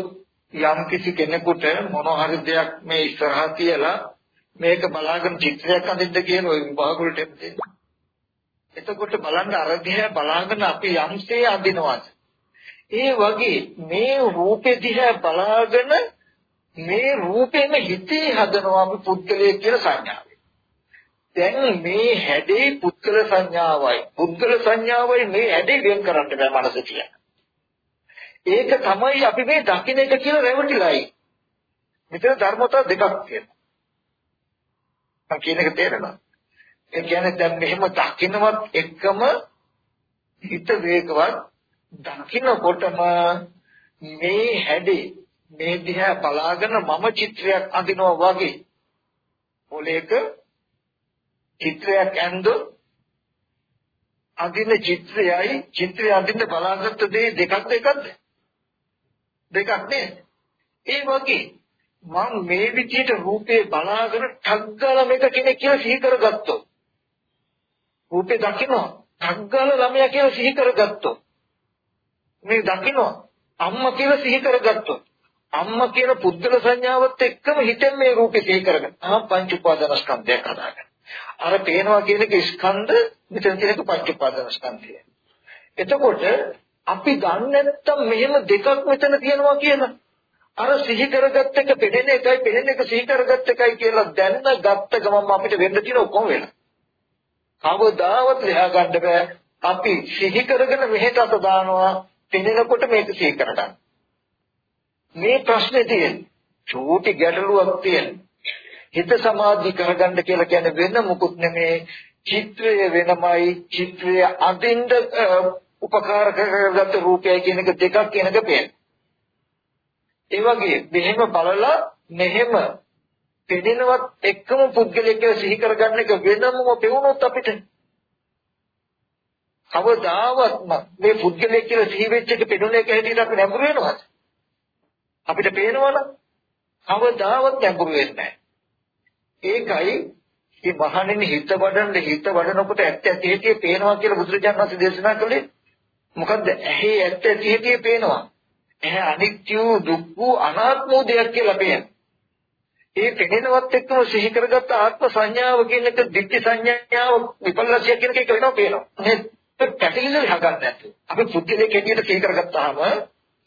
යම් කිසි කෙනෙකුට මොන හරි දෙයක් මේ ඉස්සරහා තියලා මේක බලාගෙන චිත්‍රයක් අඳින්න කියන ওই විභාග වලට එන්නේ. එතකොට බලන්න අරදිහ බලාගෙන අපි යම්සේ අඳිනවාද ඒ වගේ මේ රූපෙ දිහා බලාගෙන මේ රූපෙම හිතේ හදනවා අපි පුද්ගලයෙක් කියලා සංඥාවයි. දැන් මේ හැඩේ පුද්ගල සංඥාවයි. පුද්ගල සංඥාවයි මේ හැඩේ වෙන් කරන්න බෑ මනස කියලා. ඒක තමයි අපි මේ දකින්න එක කියලා රැවටිලායි. මෙතන ධර්මතා දෙකක් තියෙනවා. මම කියන එක තේරෙනවද? ඒ කියන්නේ දැන් මෙහෙම දකින්නවත් එක්කම හිත වේගවත් දකින්නකොටම මේ හැඩේ මේ දිහා බලාගෙන මම චිත්‍රයක් අඳිනවා වගේ පොලේක චිත්‍රයක් ඇඳෝ අඳින චිත්‍රයයි චිත්‍රය අඳින්න බලාගත්ත දේ දෙකක් දෙකක්ද? දෙකක් නේ ඒ වගේ මම මේ විදිහට රූපේ බලාගෙන ඨග්ගල මේක කෙනෙක් කියලා සිහි කරගත්තොත් රූපේ දකිනවා ඨග්ගල ළමයා කියලා සිහි කරගත්තොත් මේ දකිනවා අම්මා කියලා සිහි කරගත්තොත් අම්මා කියන පුද්ගල සංඥාවත් එක්කම හිතෙන් මේ රූපේ සිහි කරගන්න. ආ පංච උපාදානස්කන්ධයක් හදාගන්න. අර පේනවා කියන එක ස්කන්ධ මෙතන තියෙන එක පංච උපාදානස්කන්ධය. එතකොට අපි දන්නේ නැත්තම් මෙහෙම දෙකක් මෙතන තියෙනවා කියලා. අර සිහි කරගත්ත එක පෙනෙන එකයි පෙනෙන එක සිහි කරගත්ත එකයි කියලා දැනන ගත්ත ගමන් අපිට වෙන්න තියෙන ඔක්කොම වෙලා. කවදාවත් ලියා ගන්න බෑ. අපි සිහි කරගෙන මෙහෙට අත දානවා පෙනෙනකොට මේක සිහි කරගන්න. මේ ප්‍රශ්නේ තියෙන්නේ චූටි ගැටලුවක් තියෙනවා. හිත සමාධි කරගන්න කියලා කියන්නේ වෙන මුකුත් නෙමේ චිත්‍රය වෙනමයි චිත්‍රය අඳින්න උපකාර කරගත්ත රූපයයි කියන එක දෙකක් කියන එක පේනවා. ඒ වගේ මෙහෙම බලලා මෙහෙම පෙනෙනවත් එක්කම පුද්ගලයෙක් කියලා සිහි කරගන්න එක වෙනමම පෙවුනොත් අපිට කවදාවත්ම මේ පුද්ගලයෙක් කියලා සිහි වෙච්ච එක පෙනුන එක හැටියට අපි නැඹුරු වෙනවද? අපිට පේනවනම් කවදාවත් නැඹුරු වෙන්නේ නැහැ. ඒකයි මේ මහණෙනි හිත වඩන්න හිත වඩනකොට ඇත්ත ඇති හැටි පේනවා කියලා බුදුරජාණන් වහන්සේ දේශනා කළේ මොකද්ද? ඇහි ඇත්ත ඇති හැටි පේනවා. ඇහැ අනිත්‍ය වූ දුක් වූ අනාත්ම වූ දෙයක් කියලා පේනවා. ඒ පෙනෙනවත් එක්කම සිහි කරගත්ත ආත්ම සංඥාව කියන එක ditthi සංඥාව විපල්ලාසිය කියන එක වෙනවා පේනවා. මේ පැටලිලා හගන්න නැතුව. අපි පුද්ගලයෙක් හැටියට සිහි කරගත්තාම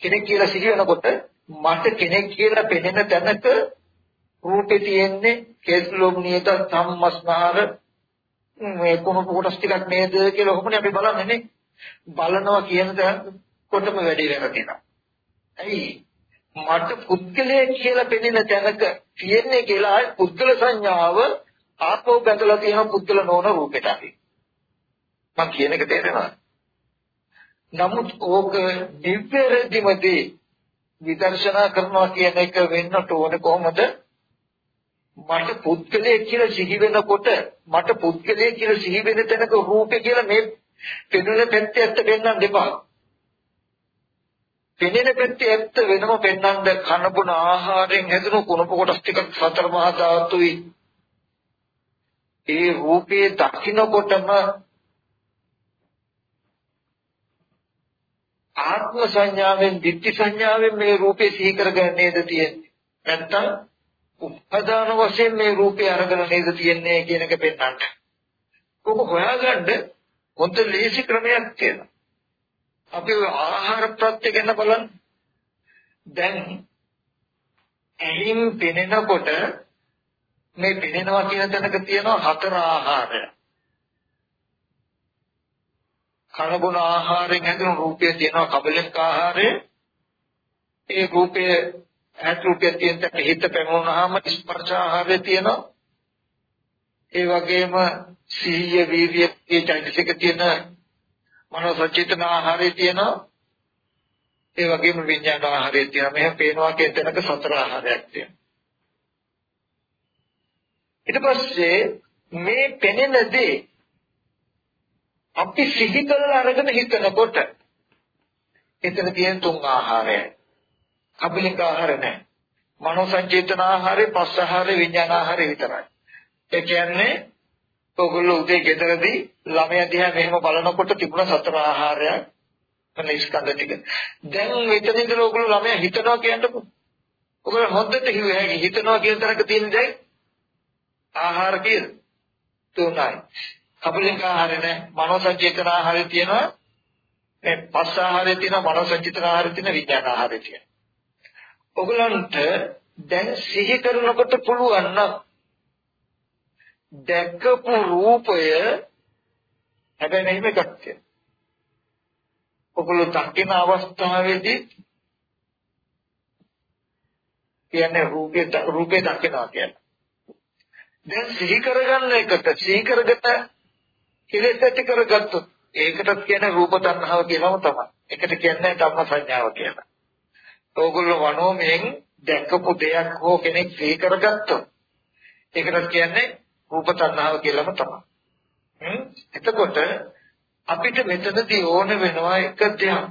කෙනෙක් කියලා සිහි වෙනකොට මට කෙනෙක් කියලා පෙනෙන තැනක රූපේ තියෙන්නේ කේස්ලොම් නියත සම්මස්නහර මේ කොහොම කොටස් ටිකක් නේද කියලා ඔහොමනේ අපි බලන්නේ නේ. බලනවා කියන තැන කොටම වැඩි වෙනවා කියනවා. ඇයි මට පුද්ගලයෙක් කියලා පෙනෙන තැනක තියෙන්නේ කියලා පුද්ගල සංඥාව ආපෝ බැඳලා තියෙන පුද්ගල නොවන රූපෙට අපි. මම කියන එක තේරෙනවද? නමුත් ඕක නිවැරදිමදී විදර්ශනා කරනවා කියන එක වෙන්නට ඕනේ කොහොමද? මට පුද්ගලයෙක් කියලා සිහි වෙනකොට මට පුද්ගලයෙක් කියලා සිහි වෙන තැනක රූපේ කියලා මේ පෙනුන පැත්තේ ඇත්ත පෙන්වන්න දෙපා. පෙනෙන පැත්තේ ඇත්ත වෙනම පෙන්වන්න කන බොන ආහාරයෙන් හැදුණු කුණප කොටස් ටිකක් සතර මහා ධාතුයි. ඒ රූපේ දකින්නකොටම ආත්ම සංඥාවෙන් ditthi සංඥාවෙන් මේ රූපේ සිහි කරගෙන නේද තියෙන්නේ. නැත්තම් උපදාන වශයෙන් මේ රූපේ අරගෙන නේද තියෙන්නේ කියන එක පෙන්වන්න. කොක හොයාගන්න හොඳ ලේසි ක්‍රමයක් තියෙනවා. අපි ආහාර ප්‍රත්‍ය ගැන බලන්න. දැන් ඇහිම් පෙනෙනකොට මේ පෙනෙනවා කියන තැනක තියෙනවා හතර ආහාරය. කනබුන ආහාරයෙන් හැදුණු රූපය තියෙනවා කබලික ආහාරය. ඒ රූපය ඇත් රූපය තියෙන තැන හිත පැමුණාම ස්පර්ශ ආහාරය තියෙනවා. ඒ වගේම සිහිය වීර්යය ඒ චෛතසික තියෙන මනෝ සචේතන ආහාරය තියෙනවා. ඒ වගේම විඥාන ආහාරය තියෙනවා. මෙහෙම පේනවා කියන තැනක සතර ආහාරයක් තියෙනවා. ඊට පස්සේ මේ පෙනෙන දේ අපි සිහි කරලා අරගෙන හිතනකොට එතන තියෙන තුන් ආහාරය. කබලික ආහාර නැහැ. මනෝ සංචේතන ආහාරේ, පස්ස ආහාරේ, විඥාන ආහාරේ විතරයි. ඒ කියන්නේ ඔගොල්ලෝ උදේ ගෙදරදී ළමයා දිහා මෙහෙම බලනකොට තිබුණ සතර ආහාරයක් මොන ස්කන්ධ ටික. දැන් මෙතන ඉඳලා ඔගොල්ලෝ ළමයා හිතනවා කියන්නකො. ඔගොල්ලෝ හොද්දට හිව්වේ හැකි හිතනවා කියන තරක තියෙන දැන් ආහාර කීයද? තුනයි. කබලික ආහාරය නැහැ. මනෝ සංචේතන ආහාරය තියෙනවා. මේ පස්ස ආහාරය තියෙනවා, මනෝ සංචේතන ආහාරය තියෙනවා, විඥාන ආහාරය තියෙනවා. ඔගලන්ට දැන් සිහි කරනකොට පුළුවන් නම් දැකපු රූපය හැබැයි මෙහෙම එකක් තියෙනවා. ඔගොල්ලෝ දකින අවස්ථාවේදී කියන්නේ රූපේ රූපේ දකිනවා කියන්නේ. දැන් සිහි කරගන්න එකට සිහි කරගත කෙලෙස් ඇති කරගත්තොත් ඒකටත් කියන්නේ රූප තණ්හාව කියලාම තමයි. ඒකට කියන්නේ ධම්ම සංඥාව කියලා. ඕගොල්ලෝ වනෝමයෙන් දැකපු දෙයක් හෝ කෙනෙක් සිහි කරගත්තොත් ඒකට කියන්නේ රූප තණ්හාව කියලාම තමයි. එතකොට අපිට මෙතනදී ඕන වෙනවා එක දෙයක්.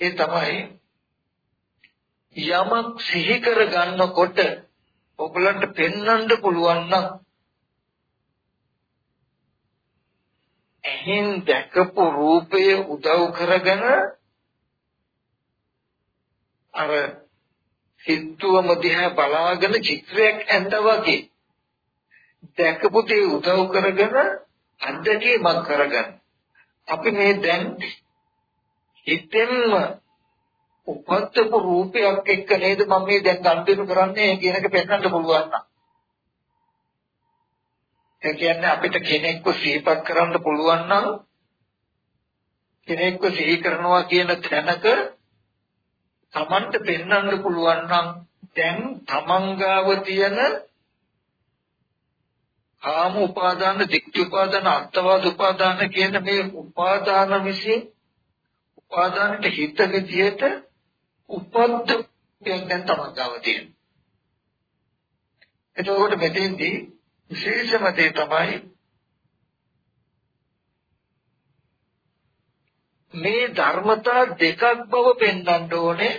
ඒ තමයි යමක් සිහි කර ගන්නකොට ඔයගලන්ට පෙන්වන්න පුළුවන් නම් එහෙන් දැකපු රූපය උදව් කරගෙන අර සිත්තුවම දිහා බලාගෙන චිත්‍රයක් ඇඳා වගේ දැකපු දේ උදව් කරගෙන අත්දැකීමක් කරගන්න. අපි මේ දැන් හිතෙන්ම උපත්තපු රූපයක් එක්ක නේද මම මේ දැන් ගනුදෙනු කරන්නේ කියන එක පෙන්වන්න පුළුවන් නම්. ඒ කියන්නේ අපිට කෙනෙක්ව සිහිපත් කරන්න පුළුවන් නම් කෙනෙක්ව සිහි කරනවා කියන තැනක Tamanට පෙන්වන්න පුළුවන් නම් දැන් Taman ගාව තියෙන කාම උපාදාන, දික්ඛ උපාදාන, අත්වාද උපාදාන කියන මේ උපාදාන විසින් උපාදානට හිත විදියට උපද්ද දැන් තමයි ගාව තියෙන්නේ. එතකොට මෙතෙන්දී විශේෂම දේ තමයි මේ ධර්මතා දෙකක් බව පෙන්වන්න ඕනේ.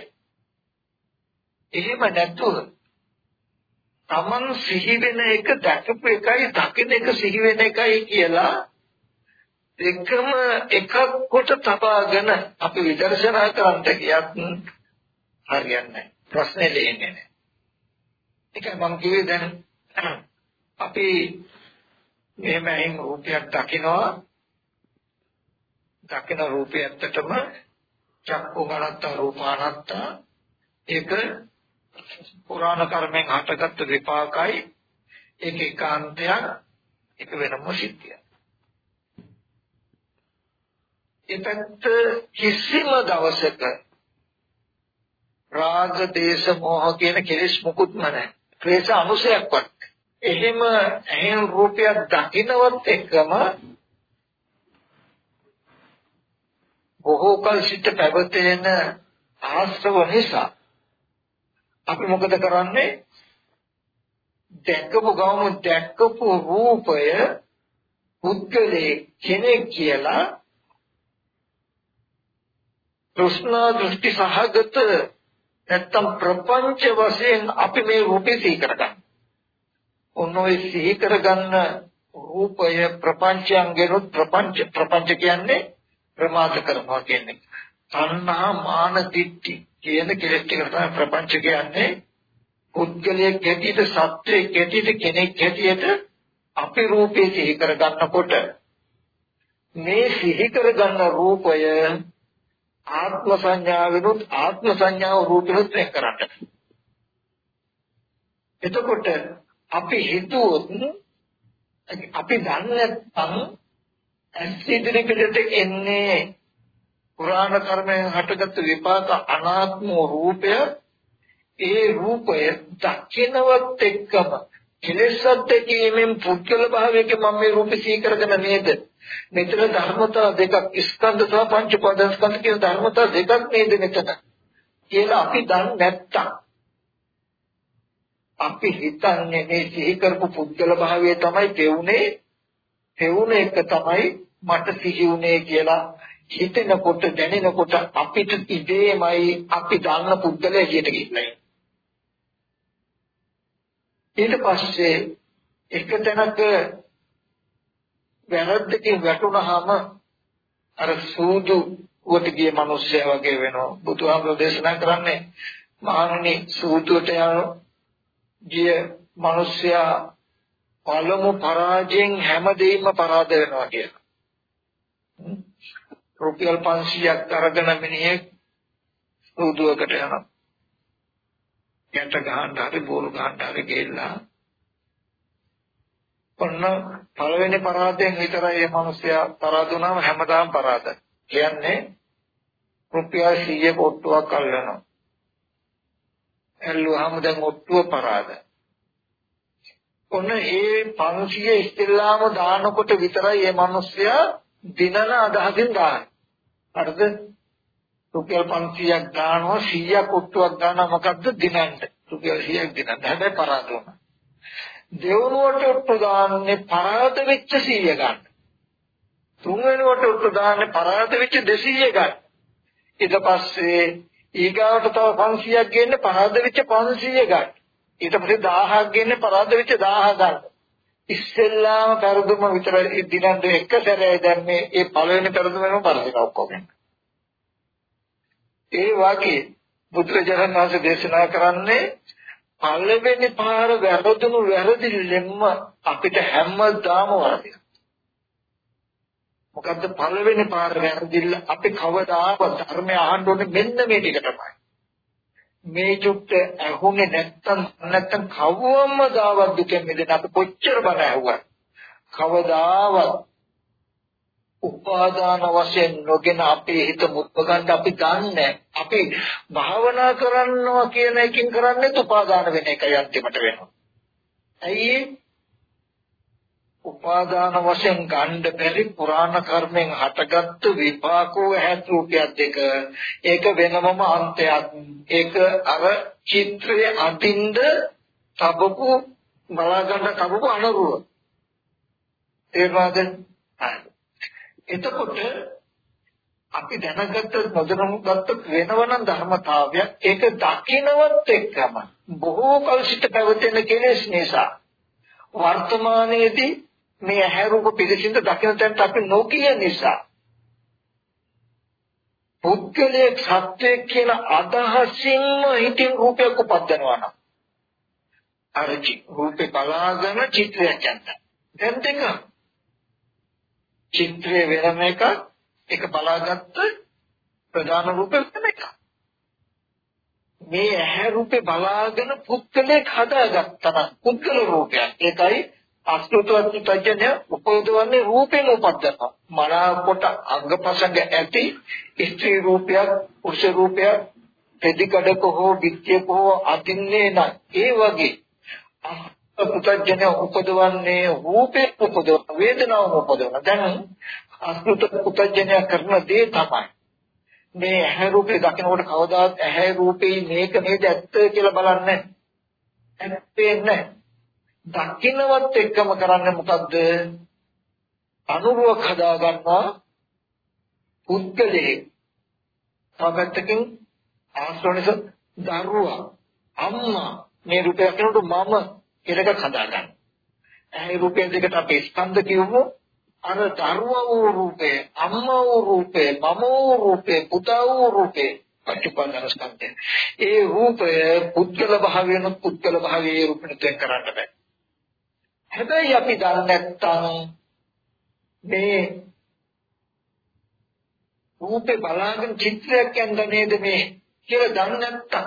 එහෙම නැතුව Taman සිහි වෙන එක දැකපු එකයි දකින්න එක සිහි වෙන එකයි කියලා එකම එකක් කොට තබාගෙන අපි විදර්ශනා කරන්න ගියත් හරියන්නේ නැහැ. ප්‍රශ්නේ ලේන්නේ නැහැ. ඒකයි මම කිව්වේ දැන් අපි මෙහෙම අයින් රූපයක් දකිනවා දකින රූපය ඇත්තටම චක්කු ගණත්ත රූපානත්ත ඒක පුරාණ කර්මෙන් හටගත්තු විපාකයි ඒක ඒකාන්තයක් ඒක වෙනම සිද්ධියක් ඒකට කිසිම දවසක රාග දේශ මොහ කියන කෙලෙස් මුකුත්ම නැහැ. ක්ලේශ අනුසයක්වත්. එහෙම එහෙන් රූපයක් දකින්නවත් එක්කම බොහෝ කල සිට පැවතෙන ආශ්‍රව නිසා අපි මොකද කරන්නේ? දැක්කපු ගවම දැක්කපු රූපය පුද්ගලයේ කෙනෙක් කියලා තෘෂ්ණා දෘෂ්ටි සහගත නැත්තම් ප්‍රපංච වශයෙන් අපි මේ රූපේ සිහි කරගන්න. ඔන්න ඔය සිහි කරගන්න රූපය ප්‍රපංචයන්ගෙනුත් ප්‍රපංච ප්‍රපංච කියන්නේ ප්‍රමාද කරනවා කියන්නේ. තණ්හා මාන දිට්ඨි කියන කෙලෙස් ටික තමයි ප්‍රපංච කියන්නේ. පුද්ගලයෙක් හැටියට සත්වයෙක් හැටියට කෙනෙක් හැටියට අපි රූපේ සිහි කරගන්නකොට මේ සිහි කරගන්න රූපය ආත්ම සංඥාවෙනුත් ආත්ම සංඥාව රූපෙනුත් වෙන් කරන්න. එතකොට අපි හිතුවොත් අපි දන්නේ නැත්නම් ඇසිදිරි පිටට එන්නේ පුරාණ කර්මයෙන් හටගත් විපාක අනාත්ම රූපය ඒ රූපය දකින්නවත් එක්කම කෙලෙසත් දෙකීමෙන් පුද්ගල භාවයක මම මේ රූපේ සී කරගෙන නේද? මෙතන ධර්මතා දෙකක් ස්කන්ධ සහ පංච පදස්කන්ධ කියන ධර්මතා දෙකක් නේද මෙතන? කියලා අපි දන්නේ නැත්තම් අපි හිතන්නේ මේ සිහි කරපු පුද්ගල භාවය තමයි තෙවුනේ. තෙවුන එක තමයි මට සිහි වුනේ කියලා හිතෙනකොට දැනෙනකොට අපිට ඉදේමයි අපි දන්න පුද්ගලයා කියන කිව්ලයි ඊට පස්සේ එක තැනක වැරද්දකින් වැටුනහම අර සූදු වට ගිය මිනිස්සයා වගේ වෙනවා. බුදුහාමුදුරෝ දේශනා කරන්නේ මහණනි සූදුවට යන ගිය මිනිස්සයා පළමු පරාජයෙන් හැමදේම පරාද වෙනවා කියලා. රුපියල් 500ක් අරගෙන මිනිහෙක් සූදුවකට යනවා යට ගහන්න හරි බෝරු ගහන්න හරි ගිහිල්ලා ඔන්න පළවෙනි පරාදයෙන් විතරයි මේ මිනිස්සයා පරාද වුණාම හැමදාම පරාද. කියන්නේ රුපියල් 100 ඔට්ටුවක් අල්ලනවා. ඇල්ලුවාම දැන් ඔට්ටුව පරාද. ඔන්න ඒ 500 ඉස්තිල්ලාම දානකොට විතරයි මේ මිනිස්සයා දිනන අදහසින් දාන්නේ. හරිද? රුපියල් 500ක් දානවා 100ක් ඔට්ටුවක් දානවා මොකද්ද දිනන්න. රුපියල් 100ක් දිනන්න. හැබැයි පරාද වුණා. දෙවනුවට ඔට්ටු දාන්නේ පරාද වෙච්ච 100 ගන්න. තුන්වෙනුවට ඔට්ටු දාන්නේ පරාද වෙච්ච 200 ගන්න. ඊට පස්සේ ඊගාවට තව 500ක් ගේන්න පරාද වෙච්ච 500 ගන්න. ඊට පස්සේ 1000ක් ගේන්න පරාද වෙච්ච 1000 ගන්න. ඉස්සෙල්ලාම පෙරදුම විතරයි දිනන් එක සැරේ දැන් මේ ඒ පළවෙනි පෙරදුමම පරදින ඔක්කොම. ඒ වාගේ බුදුරජාණන් වහන්සේ දේශනා කරන්නේ පළවෙනි පාර වැරදුණු වැරදිල්ලෙන්ම අපිට හැමදාම වරදින. මොකද්ද පළවෙනි පාර වැරදිල්ල අපි කවදාවත් ධර්මය අහන්න ඕනේ මෙන්න මේ ටික තමයි. මේ චුට්ට ඇහුනේ නැත්තම් නැත්තම් කවවම දාවත් දුකෙන් මිදෙන්න අපි කොච්චර බණ ඇහුවත් කවදාවත් උපාදාන වශයෙන් නොගෙන අපේ හිත මුත්ව ගන්න අපි දන්නේ අපි භාවනා කරනවා කියන එකකින් කරන්නේ උපාදාන වෙන එකයි අන්තිමට වෙනවා. ඇයි උපාදාන වශයෙන් ගන්න බැරි පුරාණ කර්මෙන් හටගත්තු විපාකෝ හැත් රූපයක් දෙක. ඒක වෙනමම අන්තයක් ඒක අර චිත්‍රයේ අඳින්ද තබපු බලා ගන්න තබපු අනුරුව. ඒවාද එතකොට අපි දැනගත්ත නොදැනුම් ගත්ත වෙනවනම් ධර්මතාවයක් ඒක දකින්නවත් එක්කම බොහෝ කල සිට පැවතෙන කෙලෙස් නිසා වර්තමානයේදී මේ ඇහැ රූප පිළිසින්ද දකින්න තැනට අපි නොකිය නිසා පුද්ගලයේ සත්‍යය කියන අදහසින්ම හිතින් රූපයක් උපදිනවා නම් අර රූපේ බලාගෙන චිත්‍රයක් යන්න. දැන් දෙක චිත්‍රය වෙනම එකක් ඒක බලාගත්ත ප්‍රධාන රූපය වෙනම එකක්. මේ ඇහැ රූපේ බලාගෙන පුද්ගලයෙක් හදාගත්තා පුද්ගල රූපයක්. ඒකයි අස්තුතවත් පුතඥය උපදවන්නේ රූපෙන් උපද්දනවා. මනාකොට අංගපසංග ඇති ස්ත්‍රී රූපයක්, පුරුෂ රූපයක්, පෙදිකඩක හෝ විත්‍යක හෝ අදින්නේ නැහැ. ඒ වගේ පුතඥය උපදවන්නේ රූපේ උපදවන වේදනාව උපදවන. දැන් අස්තුත පුතඥය කරන දේ තමයි මේ ඇහැ රූපේ දකිනකොට කවදාත් ඇහැ රූපේ මේක නේද ඇත්ත කියලා බලන්නේ නැහැ. දකින්නවත් එක්කම කරන්නේ මොකද්ද? අනුරුවක් හදා ගන්නවා පුද්ගලයෙක්. තවපැත්තකින් ආශ්‍රවණස දරුවා අම්මා මේ රූපය කරනකොට මම කියලා හදා ගන්න. ඇයි රූපය දෙකට අපි ස්කන්ධ කියවමු අර දරුවා වූ රූපේ අම්මා වූ රූපේ මම වූ රූපේ පුතා වූ රූපේ පටිපන්න ස්කන්ධය. ඒ රූපය පුද්ගල භාවයෙන් පුද්ගල භාවයේ රූපණයෙන් කරන්න බෑ. හැබැයි අපි දන්නේ නැත්තම් මේ රූපේ බලාගෙන චිත්‍රයක් යන්න නේද මේ කියලා දන්නේ නැත්තම්?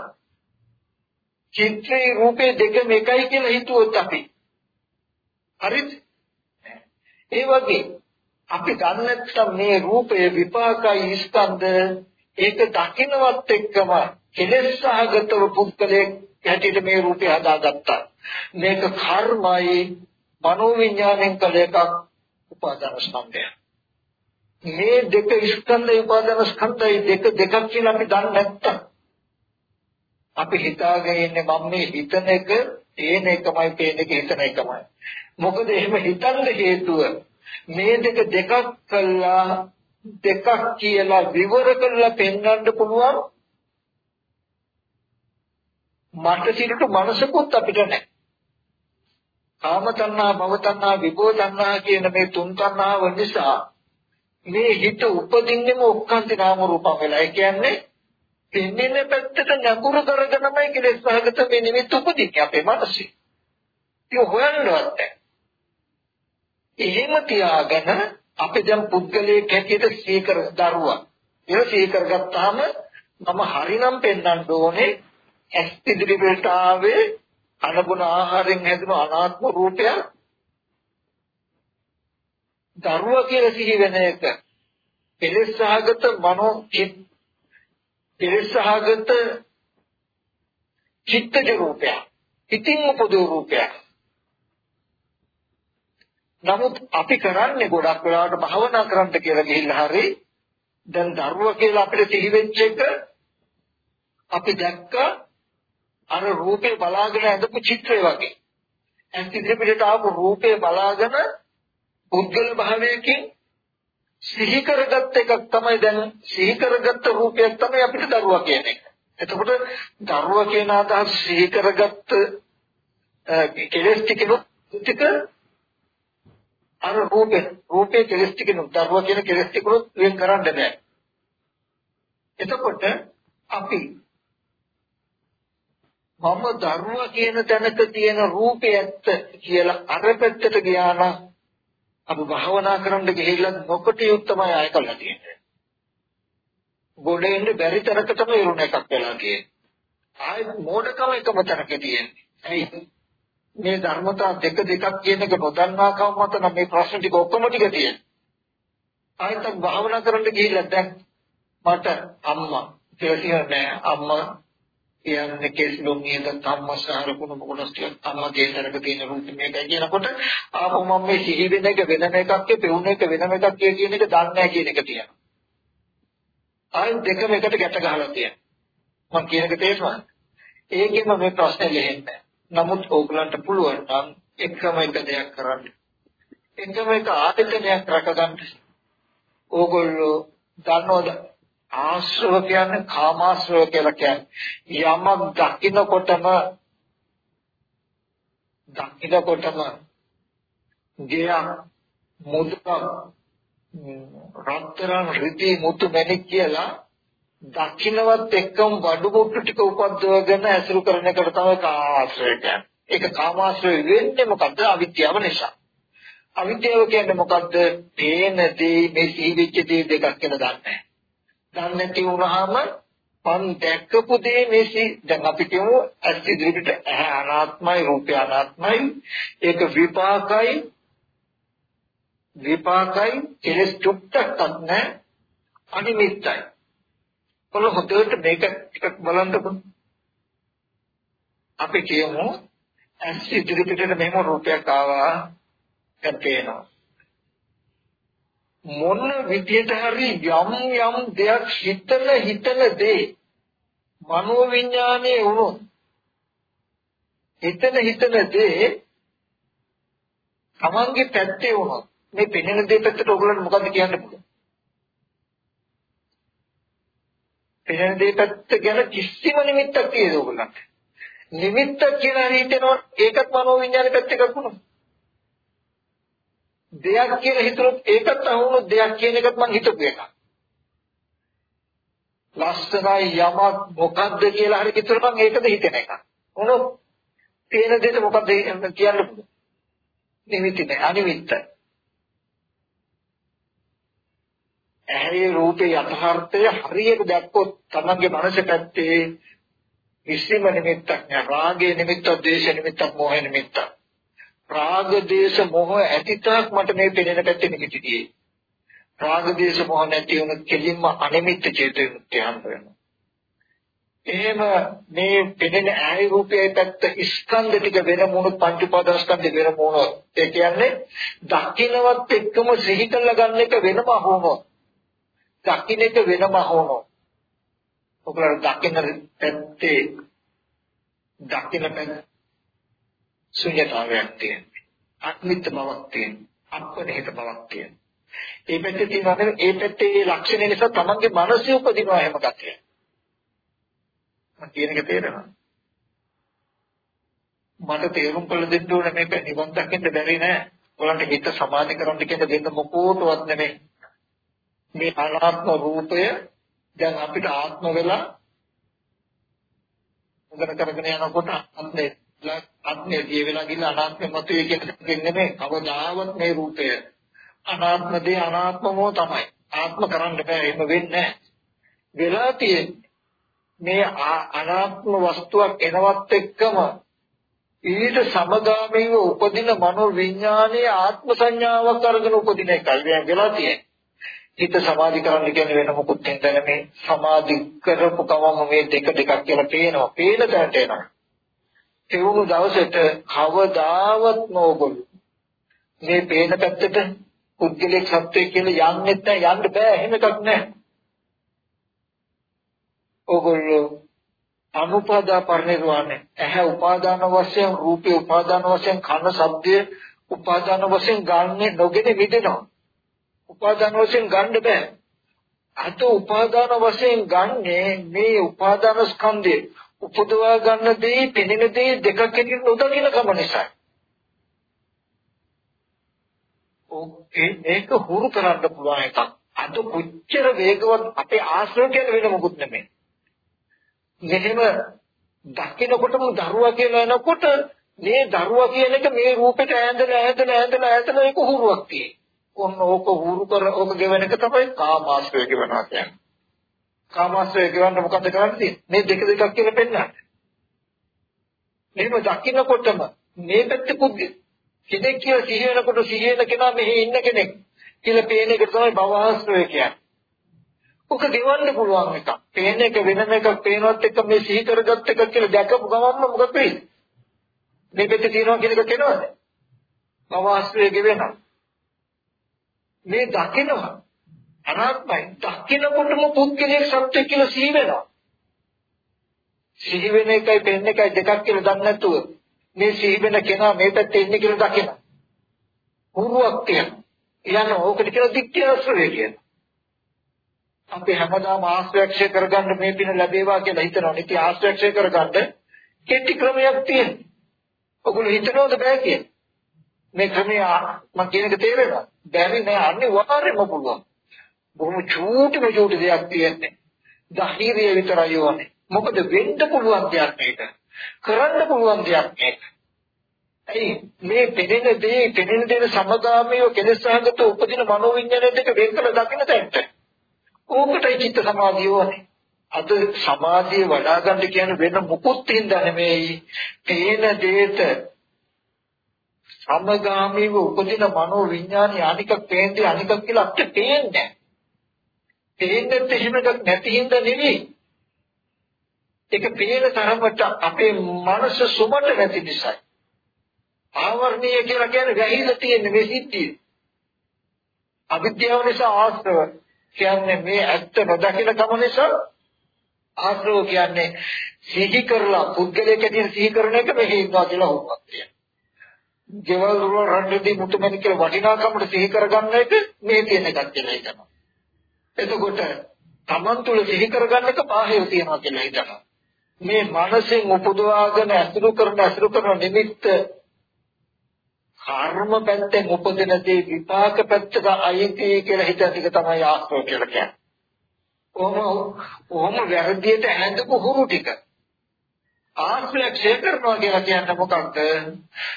චිත්‍රේ රූපේ දෙකම එකයි කියලා හිතුවොත් අපි හරිද? ඒ වගේ අපි දන්නේ නැත්තම් මේ රූපයේ විපාකයි ස්කන්ධ ඒක දකින්නවත් එක්කම කෙලෙස් සහගතව පුද්ගලයෙක් හැටියට මේ රූපය හදාගත්තා. මේක කර්මයි මනෝවිඥාණයෙන් කළ එකක් උපාදාන ස්කන්ධය. මේ දෙක ස්කන්ධය උපාදාන ස්කන්ධය දෙක දෙකක් කියලා අපි දන්නේ නැත්තම් අපි හිතාගෙන ඉන්නේ මම මේ හිතන එක තේන එකමයි පේන එක හිතන එකමයි. මොකද එහෙම හිතන්න හේතුව මේ දෙක දෙකක් කළා දෙකක් කියලා විවර කරලා පෙන්වන්න පුළුවන් මට සිටු මනසකුත් අපිට නැහැ. කාම තණ්හා, භව තණ්හා, විභව තණ්හා කියන මේ තුන් තණ්හාව නිසා මේ හිත උපදින්නෙම ඔක්කාන්ති නාම රූපම් වෙලා. ඒ කියන්නේ පින්නින පැත්තට නඟුරු කරගෙනමයි කෙලෙස් සහගත මේ නිමිත්ත උපදින්නේ අපේ මනසේ. ඒක හොයන්නවත් එහෙම තියාගෙන අපි දැන් පුද්ගලයෙක් හැටියට සීකර දරුවා. ඒක සීකර ගත්තාම මම හරිනම් පෙන්වන්න ඕනේ ඇස් ඉදිරියට ආවේ අනබුන ආහාරයෙන් හැදුණු අනාත්ම රූපය දරුවා කියලා සිහි වෙන එක. පෙරසහගත මනෝ චිත් පෙරසහගත චිත්තජ රූපය ඉතින් උපදෝ රූපය නමුත් අපි කරන්නේ ගොඩක් වෙලාවට භවනා කරන්න කියලා ගිහිල්ලා හරි දැන් දරුවා කියලා අපිට සිහි වෙච්ච එක අපි දැක්කා අර රූපේ බලාගෙන ඇඳපු චිත්‍රය වගේ. ඇස් ඉදිරියට ආපු රූපේ බලාගෙන පුද්ගල භාවයකින් සිහි කරගත් එකක් තමයි දැන් සිහි කරගත්ත රූපයක් තමයි අපිට දරුවා කියන්නේ. එතකොට දරුවා කියන අදහස් සිහි කරගත්ත කෙලස් ටික අර රූපේ රූපේ කෙලස් ටික දරුවා කියන කෙලස් ටික වෙන් කරන්න බෑ. එතකොට අපි මම දරුවා කියන තැනක තියෙන රූපය ඇත්ත කියලා අර පැත්තට ගියා නම් අපි භාවනා කරන්න ගිහිල්ලා මොකට යුක්තමයි ආය කළා තියෙන්නේ. ගොඩෙන්න බැරි තරක තමයි ඉරුණ එකක් වෙලා තියෙන්නේ. ආයෙ මෝඩකම එකම තරක තියෙන්නේ. ඇයි මේ ධර්මතා දෙක දෙකක් කියන එක නොදන්නාකම මත නම් මේ ප්‍රශ්න ටික ඔක්කොම ටික තියෙන්නේ. ආයෙත් භාවනා කරන්න ගිහිල්ලා දැන් මට අම්මා කියලා කියන්නේ අම්මා කියන්නේ කෙස්ලොම් නියත ධම්මසාර කුණ මොකටද අම්මා කේතරක තියෙන රූප මේකයි කියනකොට ආපහු මම මේ සිහි වෙන එක වෙනම එකක් පෙවුන එක වෙනම එකක් කියන එක දන්නේ නැහැ කියන එක තියෙනවා. ආයෙත් දෙකම එකට ගැට ගහලා තියෙනවා. මම කියන එක තේරුණාද? ඒකෙම මේ ප්‍රශ්නේ ලියන්නේ. නමුත් ඕගලන්ට පුළුවන් නම් එකම එක දෙයක් කරන්න. එකම එක ආයතනයක් රැකගන්න. ඕගොල්ලෝ දන්නවද ආශ්‍රව කියන්නේ කාමාශ්‍රව කියලා කියන්නේ යමක් දකින්නකොටම දකින්නකොටම ගියා මුදුක රත්තරන් රිටි මුතු මැණික් කියලා දකින්නවත් එක්කම බඩු බොට්ටු ටික උපද්දවගෙන ඇසුරු කරන එකට තමයි කාමාශ්‍රය කියන්නේ. ඒක කාමාශ්‍රය වෙන්නේ මොකද්ද? අවිද්‍යාව නිසා. අවිද්‍යාව කියන්නේ මොකද්ද? පේන දේ මේ සීවිච්ච දේ දෙකක් කියලා දන්නේ නැහැ. දන්නේ නැති වුණාම මං දැක්කපු දේ මේ දැන් අපි කියමු ඇස් ඉදිරියට ඇහැ අනාත්මයි රූපය අනාත්මයි. ඒක විපාකයි. විපාකයි. කෙලස් චුට්ටක්වත් නැහැ. අනිමිත්තයි. කොළ හොඳට මේක ටිකක් බලන්නකො. අපි කියමු ඇස් ඉදිරියට මෙහෙම රූපයක් ආවා. දැන් පේනවා. මොන විදියට හරි යම් යම් දෙයක් හිතන හිතන දේ මනෝ විඥානයේ වුණොත් හිතන හිතන දේ තමන්ගේ පැත්තේ වුණොත් මේ පෙනෙන දේ පැත්තට ඔයගොල්ලන්ට මොකද්ද කියන්න පුළුවන්? පෙනෙන දේ පැත්ත ගැන කිසිම නිමිත්තක් තියෙද ඔයගොල්ලන්ට නිමිත්තක් කියලා හිතෙනවා ඒකත් මනෝ විඥානේ පැත්ත එකක් වුණා දෙයක් කියලා හිතුනොත් ඒකත් අහුනොත් දෙයක් කියන එකත් මං හිතපු එකක්. ලස්සනයි යමක් මොකද්ද කියලා හරි හිතුනොත් මං ඒකද හිතන එකක්. මොනොත් පේන දෙයට මොකද්ද කියන්න පුළුවන්. නිමිති නෑ අනිමිත්තයි. ඇහි රූපේ යථාර්ථය හරියට දැක්කොත් තමන්ගේ මනස පැත්තේ කිසිම නිමිත්තක් නෑ. රාගයේ නිමිත්තක්, ද්වේෂ නිමිත්තක්, මෝහ නිමිත්තක්. රාග දේශ මොහ ඇතිතාක් මට මේ පෙනෙන පැත්තේ නිමිතිතියි. රාග දේශ මොහ නැති වුණොත් කෙලින්ම අනිමිත්ත චේතනෙත් යහන් වෙනවා. එහෙම මේ පෙනෙන ආය රූපයේ පැත්ත ස්කන්ධ ටික වෙන මොන පංච උපාදානස්කන්ධ වෙන මොන ඒ කියන්නේ දකින්නවත් එක්කම සිහි කරලා ගන්න එක වෙනම හොමෝ. දකින්න එක වෙනම හොමෝ. ඔකලර දකින්න පැත්තේ දකින්න පැත්තේ ශුන්‍යතාවයක් තියෙනවා. අනිත්‍ය බවක් තියෙනවා. අපරිහිත බවක් තියෙනවා. ඒ පැත්තේ තියෙනවා ඒ පැත්තේ ඒ ලක්ෂණ නිසා තමන්ගේ මනසේ උපදිනවා හැම ගැතිය. මම කියන එක තේරෙනවද? මට තේරුම් කළ දෙන්න ඕනේ මේක නිවන් දකින්න බැරි නෑ. ඔයාලන්ට හිත සමාධි කරන්න කියන දෙන්න මොකෝටවත් නෙමෙයි. මේ අනාත්ම රූපය දැන් අපිට ආත්ම වෙලා උදර කරගෙන යනකොට අත්නේ ආත්මය දිය වෙලා ගිහින් අනාත්මය මතුවේ කියන එක නෙමෙයි. කවදාවත් මේ රූපය අනාත්ම දේ අනාත්මමෝ තමයි. ආත්ම කරන්න බෑ එහෙම වෙන්නේ වෙලා තියෙන්නේ මේ අනාත්ම වස්තුවක් එනවත් එක්කම ඊට සමගාමීව උපදින මනෝ විඥානයේ ආත්ම සංඥාවක් අරගෙන උපදින එකයි වෙලා තියෙන්නේ. හිත සමාධි කරන්න කියන්නේ වෙන මොකුත් නැහැ මේ සමාධි කරපු කවම මේ දෙක දෙකක් කියලා පේනවා. පේන තැනට එනවා. එවුණු දවසට කවදාවත් නෝගොල්ලෝ මේ පේන පැත්තට පුද්ගලික සත්‍යය කියලා යන්නෙත් නැහැ යන්න බෑ එහෙම එකක් නැහැ. ඕගොල්ලෝ අනුපාදා පරිනිර්වාණය ඇහැ උපාදාන වශයෙන් රූපේ උපාදාන වශයෙන් කන ශබ්දය උපාදාන වශයෙන් ගන්නෙ නොගෙන මිදෙනවා. උපාදාන වශයෙන් ගන්න බෑ. අත උපාදාන වශයෙන් ගන්නේ මේ උපාදාන ස්කන්ධේ උපදවා ගන්න දේ පෙනෙන දේ දෙකක් හැටියට නොදකින කම නිසා. ඕකේ මේක හුරු කරන්න පුළුවන් එකක්. අද කොච්චර වේගවත් අපේ ආශ්‍රය කියන වෙන මොකුත් නෙමෙයි. මෙහෙම දකින්නකොටම දරුවා කියලා එනකොට මේ දරුවා කියන එක මේ රූපෙට ඈඳලා ඈඳලා ඈඳලා ඈඳලා ඒක හුරුවක් තියෙනවා. ඔන්න ඕක හුරු කර ඕක ගෙවන එක තමයි කාමාශ්‍රය ගෙවනවා කියන්නේ. කාමාශ්‍රය ගෙවන්න මොකද කරන්නේ? මේ දෙක දෙකක් කියලා පෙන්නන්න. මෙහෙම දකින්නකොටම මේ පැත්තේ පුද්ගල කෙනෙක් කියලා සිහි වෙනකොට සිහි වෙන කෙනා මෙහි ඉන්න කෙනෙක් කියලා පේන එක තමයි භවආශ්‍රය කියන්නේ. ඔක ගෙවන්න පුළුවන් එකක්. පේන එක වෙනම එකක් පේනවත් එක්ක මේ සිහි කරගත්ත එක කියලා දැකපු ගමන්ම මොකද වෙන්නේ? මේ පැත්තේ තියනවා කියන එක කෙනවද? භවආශ්‍රය ගෙවෙනවා. මේ දකිනවා අනාත්මයි දකිනකොටම පුද්ගලයෙක් සත්‍ය කියලා සිහි වෙනවා. සිහි වෙන එකයි පෙන්න එකයි දෙකක් කියලා දන්නේ නැතුව මේ සිහි වෙන කෙනා මේ පැත්තේ ඉන්නේ කියලා දකිනවා. හුරුවක් තියෙනවා. යන ඕකට කියලා දික්කිය ආශ්‍රය කියනවා. අපි හැමදාම ආශ්‍රයක්ෂය කරගන්න මේ පින ලැබේවා කියලා හිතනවා. ඉතින් ආශ්‍රයක්ෂය කරගන්න කෙටි ක්‍රමයක් තියෙනවා. ඔගොල්ලෝ හිතනවද බෑ කියන්නේ? මේ ක්‍රමය මම කියන එක තේරෙනවද? බැරි නෑ අනිවාර්යයෙන්ම පුළුවන්. බොහොම චූටිම චූටි දෙයක් තියෙන්නේ. ධෛර්යය විතරයි ඕනේ. මොකද වෙන්න පුළුවන් දෙයක් මේක. කරන්න පුළුවන් දෙයක් මේක. ඇයි මේ පෙනෙන දේ පෙනෙන දේ සමගාමීව කෙලෙස් සහගත උපදින මනෝවිඤ්ඤාණය දෙක වෙන් කළ දකින්න තැනට. ඕකටයි චිත්ත සමාධිය ඕනේ. අද සමාධිය වඩා ගන්න කියන්නේ වෙන මුකුත් හින්දා නෙමෙයි. පේන දෙයට සමගාමීව උපදින මනෝ විඥානي අනික පේන්නේ අනික කියලා අපිට පේන්නේ පේන්නේ එහෙම එකක් නැති හින්දා නෙවෙයි. ඒක පේන තරමට අපේ මනස සුමට නැති නිසා ආවර්ණීය කියලා කියන්නේ වැහිලා තියෙන මේ සිද්ධිය. අවිද්‍යාව නිසා ආශ්‍රව කියන්නේ මේ ඇත්ත නොදකින කම නිසා. ආශ්‍රව කියන්නේ සිහි කරලා පුද්ගලයෙක් ඇදින් සිහි කරන එක මෙහි ඉන්නවා කියලා හොක්කක් තියෙනවා ගෙවල් වල රණ්ඩුදී මුතුමැණි කියලා වටිනාකමට සිහි කරගන්න එක මේ තියෙන එකක් කියලා හිතනවා. එතකොට Taman තුල සිහි කරගන්න එක බාහිර තියනවා කියලා හිතනවා. මේ මනසෙන් උපදවාගෙන අසුරු කරන අසුරු කරන නිමිත්ත කර්ම පැත්තෙන් උපදින දේ විපාක පැත්තට අයිති කියලා හිතන එක තමයි ආස්තව කියලා කියන්නේ. කොහොම කොහොම වැරදියට හැඳපු හුරු ටික. ආශ්‍රය ක්ෂය කරනවා කියලා කියන්නේ මොකක්ද?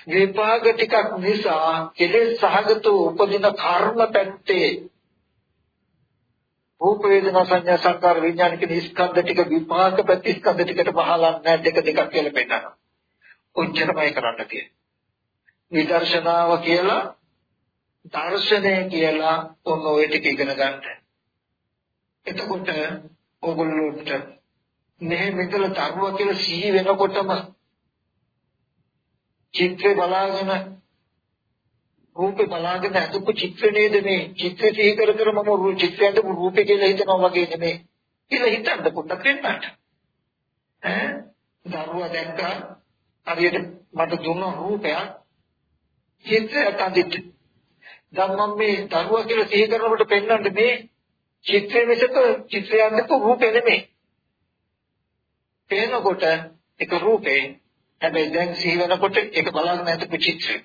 විපාක ටිකක් නිසා කෙලෙස් සහගත උපදින කර්ම පැත්තේ රූප වේදනා සංඥා සංකාර විඥාන කියන ස්කන්ධ ටික විපාක ප්‍රතිස්කන්ධ ටිකට බහලන්නේ දෙක දෙකක් කියලා පෙන්නනවා. ඔච්චරමයි කරන්න තියෙන්නේ. විදර්ශනාව කියලා දර්ශනය කියලා ඔන්න ඔය ටික ඉගෙන ගන්න. එතකොට ඕගොල්ලෝට මෙහෙ මෙතන දරුවා කියලා සිහි වෙනකොටම චිත්‍රය බලාගෙන රූපේ බලාගෙන අදුපු චිත්‍ර නේද මේ? චිත්‍රය සිහි කර කර මම චිත්‍රයට රූපේ කියලා හිතනවා වගේ නෙමෙයි කියලා හිතන්න පොඩ්ඩක් වෙන්නට. ඈ? දරුවා දැක්කා. හරියට මට දුන්න රූපයක්. චිත්‍රයට අදිට දැන් මම මේ දරුවා කියලා සිහි කරනකොට පෙන්වන්නේ මේ චිත්‍රය මිසක චිත්‍රයක් නෙක රූපේ නෙමෙයි පේනකොට එක රූපේ. හැබැයි දැන් සිහි වෙනකොට ඒක බලන්න ඇති චිත්‍රය.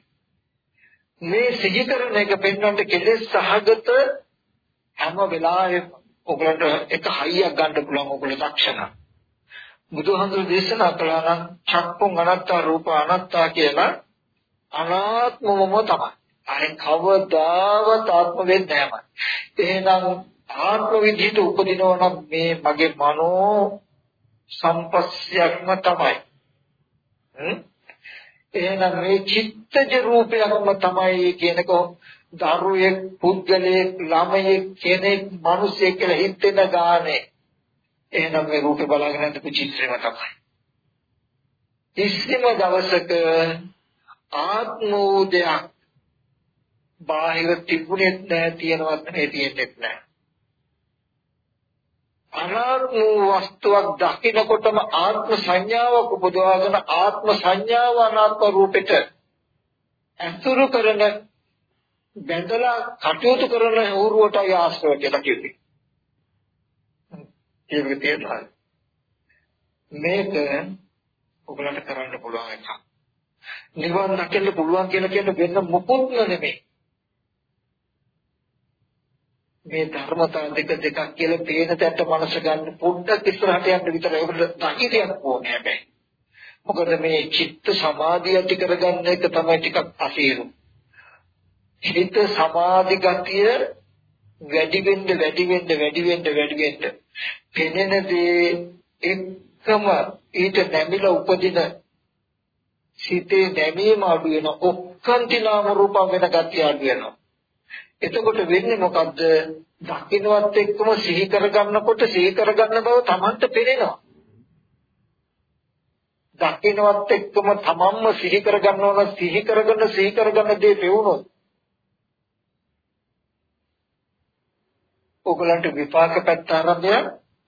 මේ සිහි කරන එක පෙන්වන්න කෙලෙස් සහගත හැම වෙලාවෙම ඔයගලන්ට එක හයියක් ගන්න පුළුවන් ඔයගොල්ලෝ දක්ෂණ. බුදුහාමුදුරු දේශනා කළා නම් චක්කුං අනත්තා රූප අනත්තා කියලා අනාත්මවම තමයි. අරෙන් කවදාවත් ආත්ම වෙන්නේ නැහැ. එහෙනම් ආත්ම විදිහට උපදිනවා නම් මේ මගේ මනෝ සම්පස්සයක්ම තමයි. එහෙනම් මේ චිත්තජ රූපයක්ම තමයි කියනක දරුවෙක් පුද්ගලයෙක් ළමයෙක් කෙනෙක් මිනිසෙක් කියලා හිතෙන ගානේ එහෙනම් මේ රූපේ බලාගෙන ඉඳපු චිත්‍රෙම තමයි. කිසිම දවසක ආත්මෝදයක් බාහිර තිබුණෙත් නැහැ තියෙනවත් නැහැ තියෙන්නෙත් නැහැ. අනාත්ම වස්තුවක් දකිනකොටම ආත්ම සංඥාවක් උපදවාගෙන ආත්ම සංඥාව අනාත්ම රූපෙට අසුරු කරන බැඳලා කටයුතු කරන හුරුවටයි ආශ්‍රව කියලා කියන්නේ. ඒක තේරුණාද? මේක ඔයගලන්ට කරන්න පුළුවන් එකක්. නිවන් දකින්න පුළුවන් කියලා කියන්නේ වෙන මොකුත් නෙමෙයි. මේ ධර්මතා දෙක දෙකක් කියලා පේන තැනට මනස ගන්න පොඩ්ඩක් ඉස්සරහට යන්න විතරයි ඔකට ධෛර්යයක් ඕනේ හැබැයි. මොකද මේ චිත්ත සමාධිය ඇති කරගන්න එක තමයි ටිකක් අසීරු. චිත්ත සමාධි ගතිය වැඩි වෙන්න වැඩි වෙන්න වැඩි වෙන්න වැඩි වෙන්න පෙනෙන දේ එක්කම ඊට නැමිලා උපදින සිතේ නැමීම අඩු වෙන ඔක්කාන්ති නාම රූප වෙන ගතිය අඩු වෙනවා එතකොට වෙන්නේ මොකද්ද? දකින්නවත් එක්කම සිහි කරගන්නකොට සිහි කරගන්න බව Tamanට පේනවා. දකින්නවත් එක්කම තමන්ම සිහි කරගන්න ඕන සිහි කරගන්න සිහි කරගන්න දේ පෙවුනොත් ඔයගලන්ට විපාක පැත්ත ආරම්භය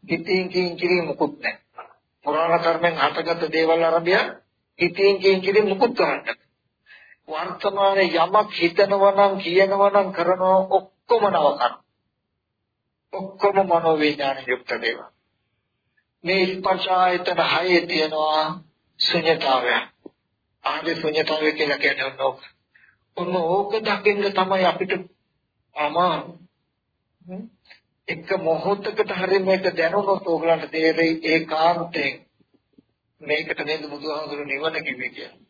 හිතින් කින් කිරි මොකුත් නැහැ. පුරාණ කර්මෙන් හටගත් දේවල් ආරම්භය හිතින් කින් කිරි මොකුත් කරන්නේ වර්තමානයේ යමක් හිතනවා නම් කියනවා නම් කරනවා ඔක්කොම නව කර්ම. ඔක්කොම මනෝ විඥාන යුක්ත දේවල්. මේ ස්පර්ශ ආයතන හයේ තියෙනවා ශුන්‍යතාවය. ආදී ශුන්‍යතාවය කියලා කියන්නේ ඕක. ඔන්න ඕක දකින්න තමයි අපිට අමාරු. එක මොහොතකට හරි මේක දැනුනොත් ඕගලන්ට තේරෙයි ඒකාන්තයෙන් මේකට නේද බුදුහාමුදුරු නිවන කිව්වේ කියලා.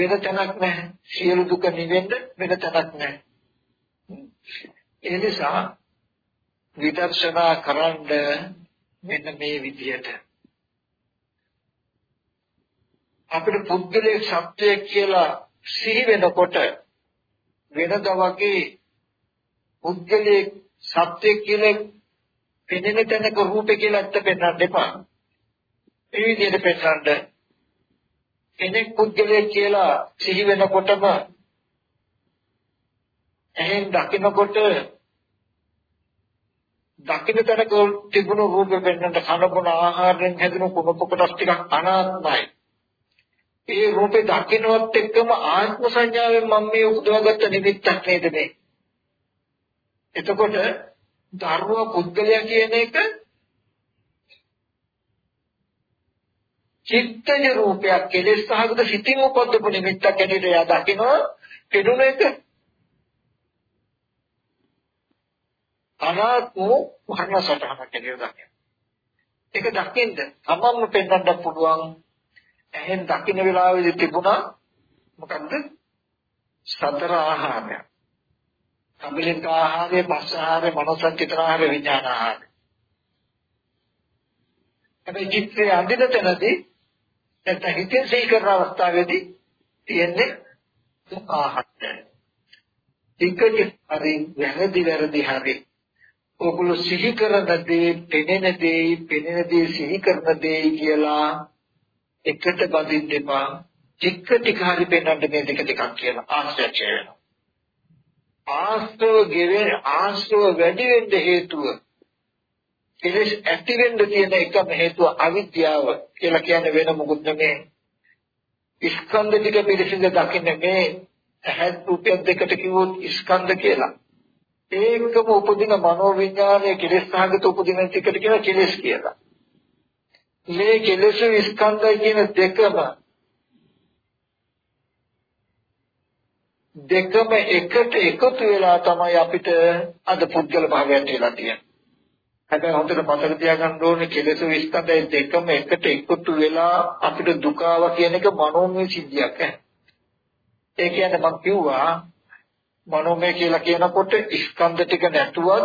වෙන තැනක් නැහැ. සියලු දුක නිවෙන්න වෙන තැනක් නැහැ. ඒ නිසා විදර්ශනා කරන්න මෙන්න මේ විදියට අපිට පුද්ගලයේ සත්‍යය කියලා සිහි වෙනකොට වෙනද වගේ පුද්ගලයේ සත්‍ය කියලා පෙනෙන තැනක රූපේ කියලා ඇත්ත පෙන්වන්න එපා. ඒ විදිහට පෙන්වන්න කෙනෙක් පුද්ගලයෙක් කියලා සිහි වෙනකොටම එහෙන් දකිනකොට දකින්න තැනක තිබුණු රූපෙ පෙන්වන්න කනබුන ආහාරයෙන් හැදුණු කුණප කොටස් ටිකක් අනාත්මයි. ඒ රූපේ දකින්නවත් එක්කම ආත්ම සංඥාවෙන් මම මේ උපදවාගත්ත නිමිත්තක් නේද මේ. එතකොට ධර්ම පුද්ගලයා කියන එක චිත්තජ රූපයක් කෙලෙස් සහගත සිතින් උපද්දපු නිමිත්තක් ඇටියට එයා දකිනවා පෙනුන එක අනාත්ම වර්ණ සටහනක් ඇටියට දකිනවා. ඒක දකින්න තමන්ම පෙන්වන්න පුළුවන් එහෙන් දකින්න වෙලාවේදී තිබුණා මොකද්ද? සතර ආහාරය. කබලික ආහාරය, පස්ස ආහාරය, මනෝසංචිතන ආහාරය, විඥාන ආහාරය. හැබැයි චිත්තයේ අඳින තැනදී නැත්නම් හිතේ සිහි කරන අවස්ථාවේදී තියෙන්නේ ආහාරය. ටිකටි හරි වැරදි වැරදි හරි ඔගොල්ලෝ සිහි කරන දේ, පෙනෙන දේ, පෙනෙන දේ සිහි කරන දේ කියලා එකට බඳින්න එපා. ටික ටික හරි පෙන්වන්න මේ දෙක දෙකක් කියලා ආශ්‍රය වෙනවා. ආශ්‍රව ගෙවෙන ආශ්‍රව වැඩි වෙන්න හේතුව කෙලෙස් ඇති වෙන්න තියෙන එකම හේතුව අවිද්‍යාව කියලා කියන්නේ වෙන මොකුත් නෙමෙයි. ස්කන්ධ ටික පිළිසිඳ දකින්න මේ ඇහැ රූපය දෙකට කිව්වොත් ස්කන්ධ කියලා. ඒකම උපදින මනෝවිඥානයේ කෙලෙස් සහගත උපදින ටිකට කියන කෙලෙස් කියලා. මේ කෙලෙස් ස්කන්ධය කියන දෙකම දෙකම එකට එකතු වෙලා තමයි අපිට අද පුද්ගල භාවයට වෙලා තියෙන්නේ. හැබැයි හොඳට මතක තියාගන්න ඕනේ කෙලෙස් ස්කන්ධය දෙකම එකට එකතු වෙලා අපිට දුක ආවා කියන එක මනෝමය සිද්ධියක් ඈ. ඒ කියන්නේ මම කිව්වා මනෝමය කියලා කියනකොට ස්කන්ධ ටික නැතුවත්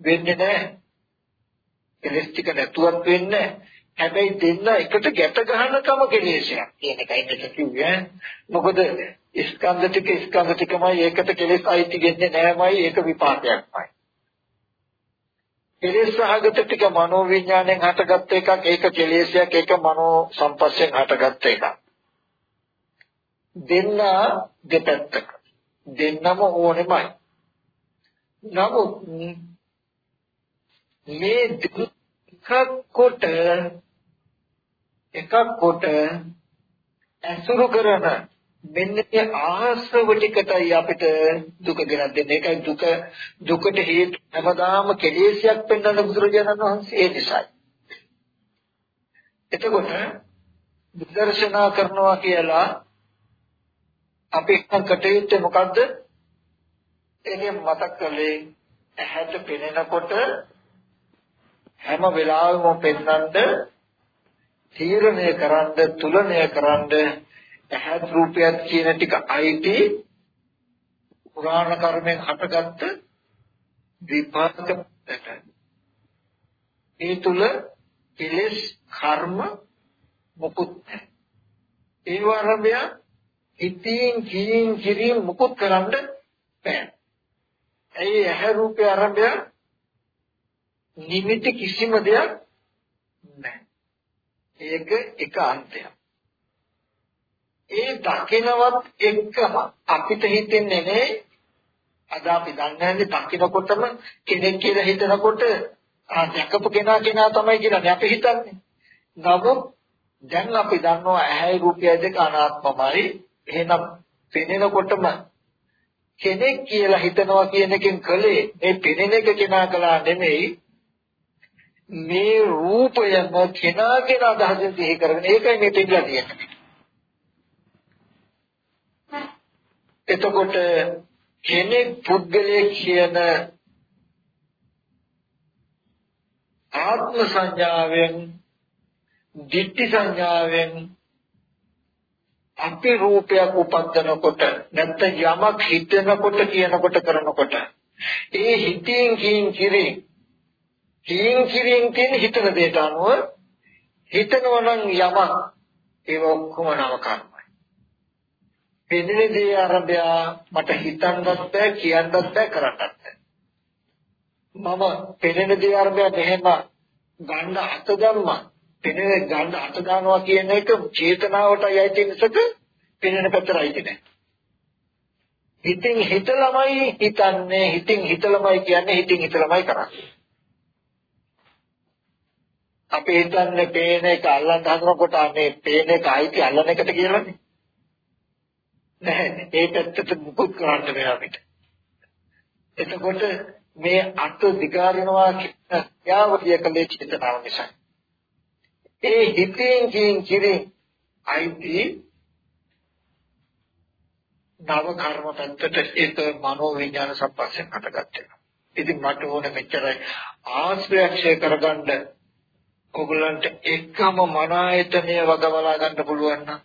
වෙන්නේ නැහැ. කෙලෙස් ටික නැතුවත් වෙන්නේ හැබැයි දෙන්න එකට ගැට ගන්නකම කෙලෙසයක් කියන එකයි මෙතන කිව්වේ. මොකද ස්කන්ධ ටික ස්කන්ධ ටිකමයි ඒකට කෙලෙස් අයිති වෙන්නේ නැහැමයි ඒක විපාකයක්මයි. කෙලෙස් සහගත ටික මනෝ විඥාණයෙන් හටගත්ත එකක් ඒක කෙලෙසයක් ඒක මනෝ සම්පස්යෙන් හටගත්ත එකක්. දෙන්න දෙපැත්තක. දෙන්නම ඕනෙමයි. නමුත් මේ එකක් කොට එකක් කොට ඇසුරු කරන මෙන්න මේ ආශ්‍රව ටිකටයි අපිට දුක ගෙනත් දෙන්නේ. ඒකයි දුක දුකට හේතු හැමදාම කෙලෙසයක් පෙන්වන බුදුරජාණන් වහන්සේ ඒ නිසායි. එතකොට විදර්ශනා කරනවා කියලා අපි එක්කන් කටයුත්තේ මොකද්ද? එනේ මතක් කළේ ඇහැට පෙනෙනකොට හැම වෙලාවෙම පෙන්වන්න තීරණය කරන්න තුලණය කරන්න ඇහත් රූපයක් කියන ටික අයිති පුරාණ කර්මෙන් හටගත්ත විපාක ඒ තුල කෙලෙස් කර්ම මුකුත් නැහැ. ඒ වරඹය ඉතින් කියින් කිරින් මුකුත් කරන්න බෑ. ඇයි ඇහැ රූපය ආරම්භය? නිමිති කිසිම දෙයක් නැහැ. ඒක එක අන්තයක්. ඒ දකිනවත් එක්කම අපිට හිතෙන්නේ නේ අද අපි දන්නේ දකිනකොටම කෙනෙක් කියලා හිතනකොට ආ දැකපු කෙනා කෙනා තමයි කියලා අපි හිතන්නේ. නමුත් දැන් අපි දන්නවා ඇහැයි රූපයයි දෙක අනාත්මමයි. එහෙනම් පෙනෙනකොටම කෙනෙක් කියලා හිතනවා කියන එකෙන් කලේ මේ පෙනෙන එක කෙනා කළා නෙමෙයි මේ රූපයම කෙනාගෙන අදහසින් සිහි කරගෙන ඒකයි මේ පිළිලා තියෙන්නේ. එතකොට කෙනෙක් පුද්ගලයෙක් කියන ආත්ම සංඥාවෙන් ditthi සංඥාවෙන් අපි රූපයක් උපදිනකොට නැත්නම් යමක් හිතනකොට කියනකොට කරනකොට ඒ හිතින් කින් කිරින් කින් කිරින් කියන හිතන දෙයට අනුව හිතනවා නම් යමක් ඒක ඔක්කොම නව කර්ම පෙනෙන දේ ආරම්භය මට හිතන්නත් බෑ කියන්නත් බෑ කරන්නත් බෑ. මම පෙනෙන දේ ආරම්භය මෙහෙම ගන්න අත ධම්මා පෙනෙන ගන්න අත දානවා කියන එක චේතනාවටයි අයිති මිසක පෙනෙන පැත්තට අයිති නෑ. හිතින් හිතලමයි හිතන්නේ හිතින් හිතලමයි කියන්නේ හිතින් හිතලමයි කරන්නේ. අපි හිතන්නේ පේන එක අල්ලන්න හදනකොට අනේ පේන එක අයිති අල්ලන එකට කියලානේ. නැහැ. ඒ පැත්තට මුකුත් කරන්න බෑ අපිට. එතකොට මේ අත දිගාරිනවා කියන යාවලිය කලේ චේතනාව නිසා. ඒ හිතෙන් කින් කිරින් අයිති නව කර්ම පැත්තට ඒක මනෝ විඥාන සම්පස්යෙන් හටගත්තා. ඉතින් මට ඕන මෙච්චරයි ආශ්‍රයක්ෂය කරගන්න ඔයගලන්ට එකම මන ආයතනය වගවලා ගන්න පුළුවන් නම්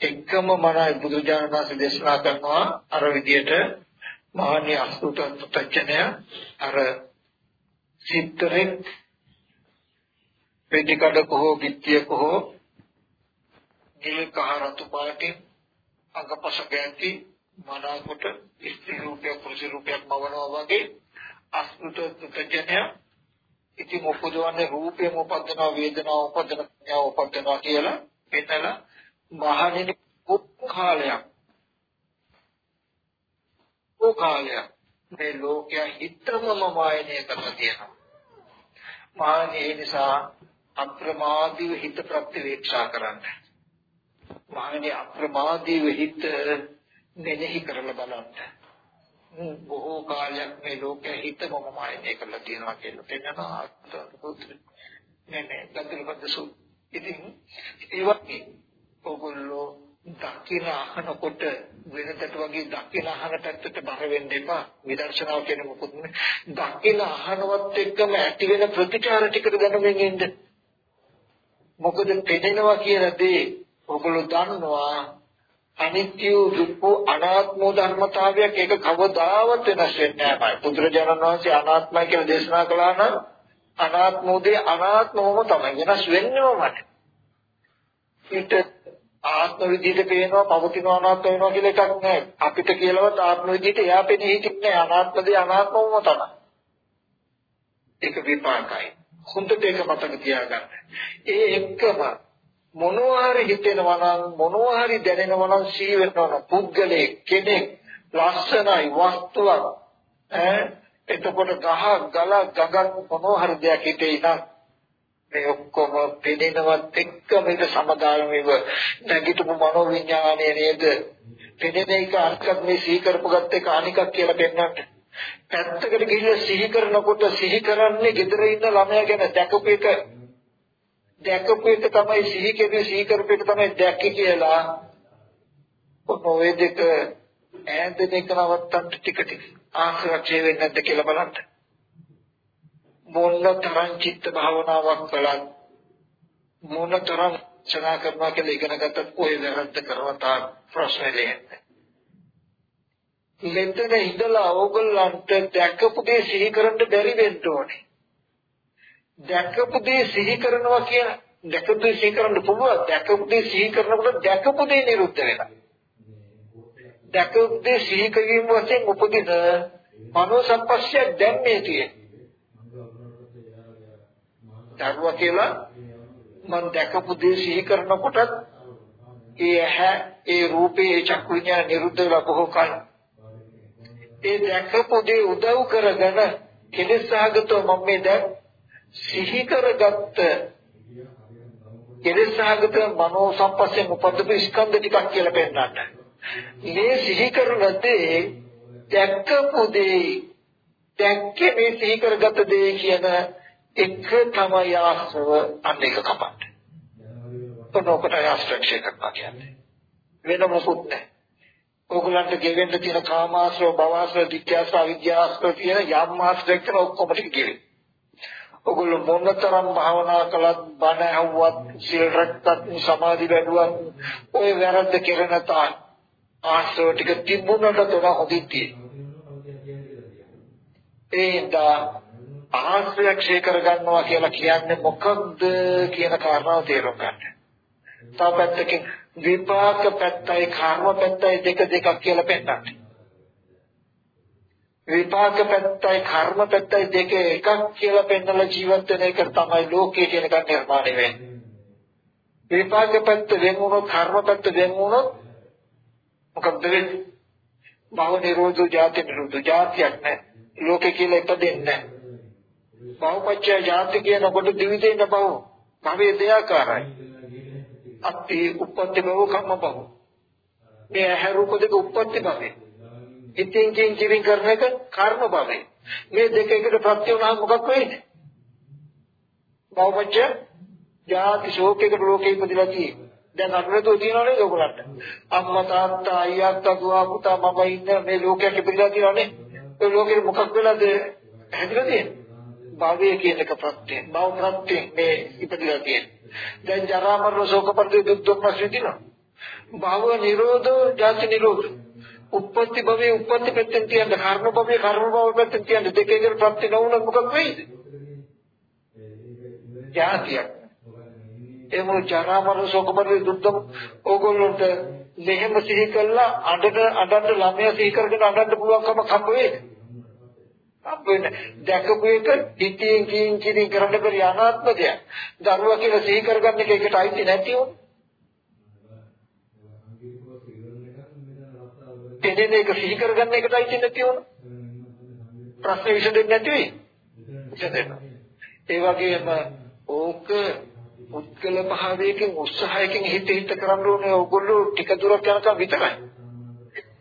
එකම මනයි බුදුජානක වහන්සේ දේශනා කරනවා අර විදියට මහණී අසුත පුතචනය අර සිත්තරෙක් පෙටිකඩ කොහො පිටිය කොහො නිල් කහ රතු පාටින් අඟපස ගැටි මනාකොට ස්ත්‍රී රූපයක් පුරුෂ රූපයක් මවනවා වගේ අසුත පුතචනය ඉති මොකදවන්නේ රූපේ මොපද්දනවා වේදනාව උපද්දනවා උපද්දනවා කියලා එතන මහණෙනි කාලයක් ඕ කාලයක් මේ ලෝකයා හිතමම මායනය කරලා තියෙනවා. මහණෙනි ඒ නිසා අප්‍රමාදීව හිත ප්‍රතිවේක්ෂා කරන්න. මහණෙනි අප්‍රමාදීව හිත මෙනෙහි කරලා බලන්න. බොහෝ කාලයක් මේ ලෝකයේ හිතමම මායනය කරලා තියෙනවා කියලා පෙන්නනවා අත්පුත්‍ර නේ නේ දන්තලපද සු ඉතින් ඒ වගේ ඕගොල්ලෝ දකින අහනකොට වෙනතට වගේ දකින අහන පැත්තට බර වෙන්න එපා. විදර්ශනාව කියන්නේ මොකද? දකින අහනවත් එක්කම ඇති වෙන ප්‍රතිචාර ටිකට දැනගෙන ඉන්න. මොකද පෙනෙනවා කියන දේ ඕගොල්ලෝ දන්නවා අනිත්‍ය දුක්ඛ අනාත්ම ධර්මතාවයක් ඒක කවදාවත් වෙනස් වෙන්නේ නැහැ. බුදුරජාණන් වහන්සේ අනාත්මයි කියලා දේශනා කළා නම් අනාත්මෝදේ අනාත්මවම තමයි වෙනස් වෙන්නේම මට. ඊට ආත්ම විදිහට පේනවා පවතිනවා අනාත්ම වෙනවා කියලා එකක් නැහැ. අපිට කියලාවත් ආත්ම විදිහට එයා පෙනී හිටින්නේ අනාත්ම දේ අනාත්මවම තමයි. ඒක විපාකයි. හොඳට ඒක මතක තියාගන්න. ඒ එක්කම මොනවා හරි හිතෙනවා නම් මොනවා හරි දැනෙනවා නම් සී වෙනවා නම් පුද්ගලෙක් කෙනෙක් ලස්සනයි වස්තුවක් ඈ එතකොට ගහ ගල ගඟක් මොනවා හරි දෙයක් හිතේ ඉතින් මේ ඔක්කොම පෙනෙනවත් එක්ක මේක සමගාමීව නැගිටපු මනෝවිඥානය නේද පෙනෙන එක අර්ථයක් මේ සිහි කරපු ගත්ත එක අනිකක් කියලා පෙන්වන්න. පැත්තකට ගිහිල්ලා සිහි කරනකොට සිහි කරන්නේ gedare ඉන්න ළමයා ගැන දැකපු එක දැකපු එක තමයි සිහි කෙරේ සිහි කරපු එක තමයි දැක්කේ කියලා. ඔය දෙක ඈතෙන් එක නවත්තන්න ටික ටික ආශ්‍රය වෙන්නේ නැද්ද කියලා බලන්න. මොන තරම් චිත්ත භාවනාවක් කළත් මොන තරම් චනා කරනවා කියලා ඉගෙන ගත්තත් ඔය වැරද්ද කරවතා ප්‍රශ්නේ දෙන්නේ. මෙතන ඉඳලා ඕගොල්ලන්ට දැකපු දේ සිහි කරන්න බැරි වෙන්න ඕනේ. දැකපු දේ සිහි කරනවා කියන දැකපු දේ සිහි කරන්න පුළුවන්. දැකපු දේ සිහි කරනකොට දැකපු දේ නිරුද්ධ වෙනවා. දැකපු දේ සිහි කිරීම වශයෙන් උපදින මනෝ සම්පස්ය දැන් මේ තියෙන්නේ. දරුවා කියලා මම දැකපු දේ සිහි කරනකොට ඒ ඇහැ ඒ රූපේ ඒ චක්කු විඤ්ඤාණ නිරුද්ධ වෙලා බොහෝ කල ඒ දැකපු දේ උදව් කරගෙන කෙලෙස් සහගතව මම මේ දැන් සිහි කරගත්ත කෙලෙස් සහගත මනෝ සම්පස්යෙන් උපදපු ස්කන්ධ ටිකක් කියලා පෙන්නන්න. මේ සිහි කරන දේ දැක්කපු දේ දැක්කේ මේ සිහි කරගත්ත දේ කියන එක තමයි ආශ්‍රව අන්න එක කපන්න. ඔනෝකට ආශ්‍රක්ෂය කරනවා කියන්නේ. වෙන මොකුත් නැහැ. ඕගලන්ට ගෙවෙන්න තියෙන කාමාශ්‍රව, භවශ්‍රව, ditthyaශ්‍රව, අවිද්‍යාශ්‍රව කියන යම් ආශ්‍රයක් කරන ඔක්කොම ටික ගෙවෙයි. ඔගොල්ලෝ මොනතරම් භාවනා කළත්, බණ ඇහුවත්, සිල් රැක්කත්, සමාධි වැඩුවත්, ওই වැරද්ද කෙරෙන තාක් ආශ්‍රව ටික තිබුණට තොර හොදින් තියෙනවා. ඒ ආශ්‍රය ක්ෂය කරගන්නවා කියලා කියන්නේ මොකක්ද කියන කාරණාව තේරුම් ගන්න. තව පැත්තකින් විපාක පැත්තයි කර්ම පැත්තයි දෙක දෙකක් කියලා පෙන්නන්නේ. විපාක පැත්තයි කර්ම පැත්තයි දෙක එකක් කියලා පෙන්නලා ජීවත් වෙන එක තමයි ලෝකයේ කියන එක නිර්මාණය වෙන්නේ. විපාක පැත්ත වෙන වුණොත් කර්ම පැත්ත වෙන වුණොත් මොකක්ද වෙන්නේ? භව නිරෝධෝ ජාති නිරෝධෝ ජාතියක් නැහැ. ලෝකේ කියලා ඉපදෙන්නේ නැහැ. බහුපච්චය ජාති කියනකොට දිවිදෙන්න බව. භවයේ දෙයාකාරයි. අත්ති උප්පත්ති බව කම්ම බව. මේ හැරූප දෙක උප්පත්ති භවය. ඉතින් කින් කිරින් කරන එක කර්ම භවය. මේ දෙක එකට ප්‍රත්‍ය වුණාම මොකක් වෙයිද? බහුපච්චය ජාති ශෝකයකට ලෝකෙ ඉපදිලා තියෙන්නේ. දැන් අනුරතෝ තියනවනේ ඔයගොල්ලන්ට. අම්මා තාත්තා අයියා අක්කා දුව පුතා මම ඉන්න මේ ලෝකයක් ඉපදිලා තියෙනවනේ. ඒ ලෝකෙ මොකක් වෙලාද හැදිලා තියෙන්නේ? භවය කියන එක ප්‍රත්‍යයෙන් භව ප්‍රත්‍යයෙන් මේ ඉපදලා තියෙන්නේ. දැන් ජරා මරණ ශෝක පරිදේ දුක් දුක්ඛ විඳිනවා. භව නිරෝධෝ ජාති නිරෝධෝ. උප්පත්ති භවයේ උප්පත්ති පැත්තෙන් තියන්න කර්ම භවයේ කර්ම භව පැත්තෙන් තියන්න දෙකේකට ප්‍රත්‍ය නොවුනොත් මොකක් වෙයිද? ජාතියක්. එමු ජරා මරණ ශෝක පරිදේ දුක් දුක් ඕගොල්ලන්ට මෙහෙම සිහි කළා අඬන අඬන ළමයා සිහි කරගෙන අඬන්න පුළුවන්කම කම්බ වේද? හම්බෙන්න දැකපු එක හිතින් කින් කින් කරන්න බැරි අනාත්ම දෙයක්. දරුවා කියලා සිහි කරගන්න එක එකට අයිති නැති වුණා. එදින එක සිහි කරගන්න එකට අයිති නැති වුණා. ප්‍රශ්න විසඳෙන්නේ නැති වෙයි. විසඳෙනවා. ඒ වගේම ඕක පුද්ගල භාවයකින් උත්සාහයකින් හිත හිත කරන්න ඕනේ ඕගොල්ලෝ ටික දුරක් යනකම් විතරයි.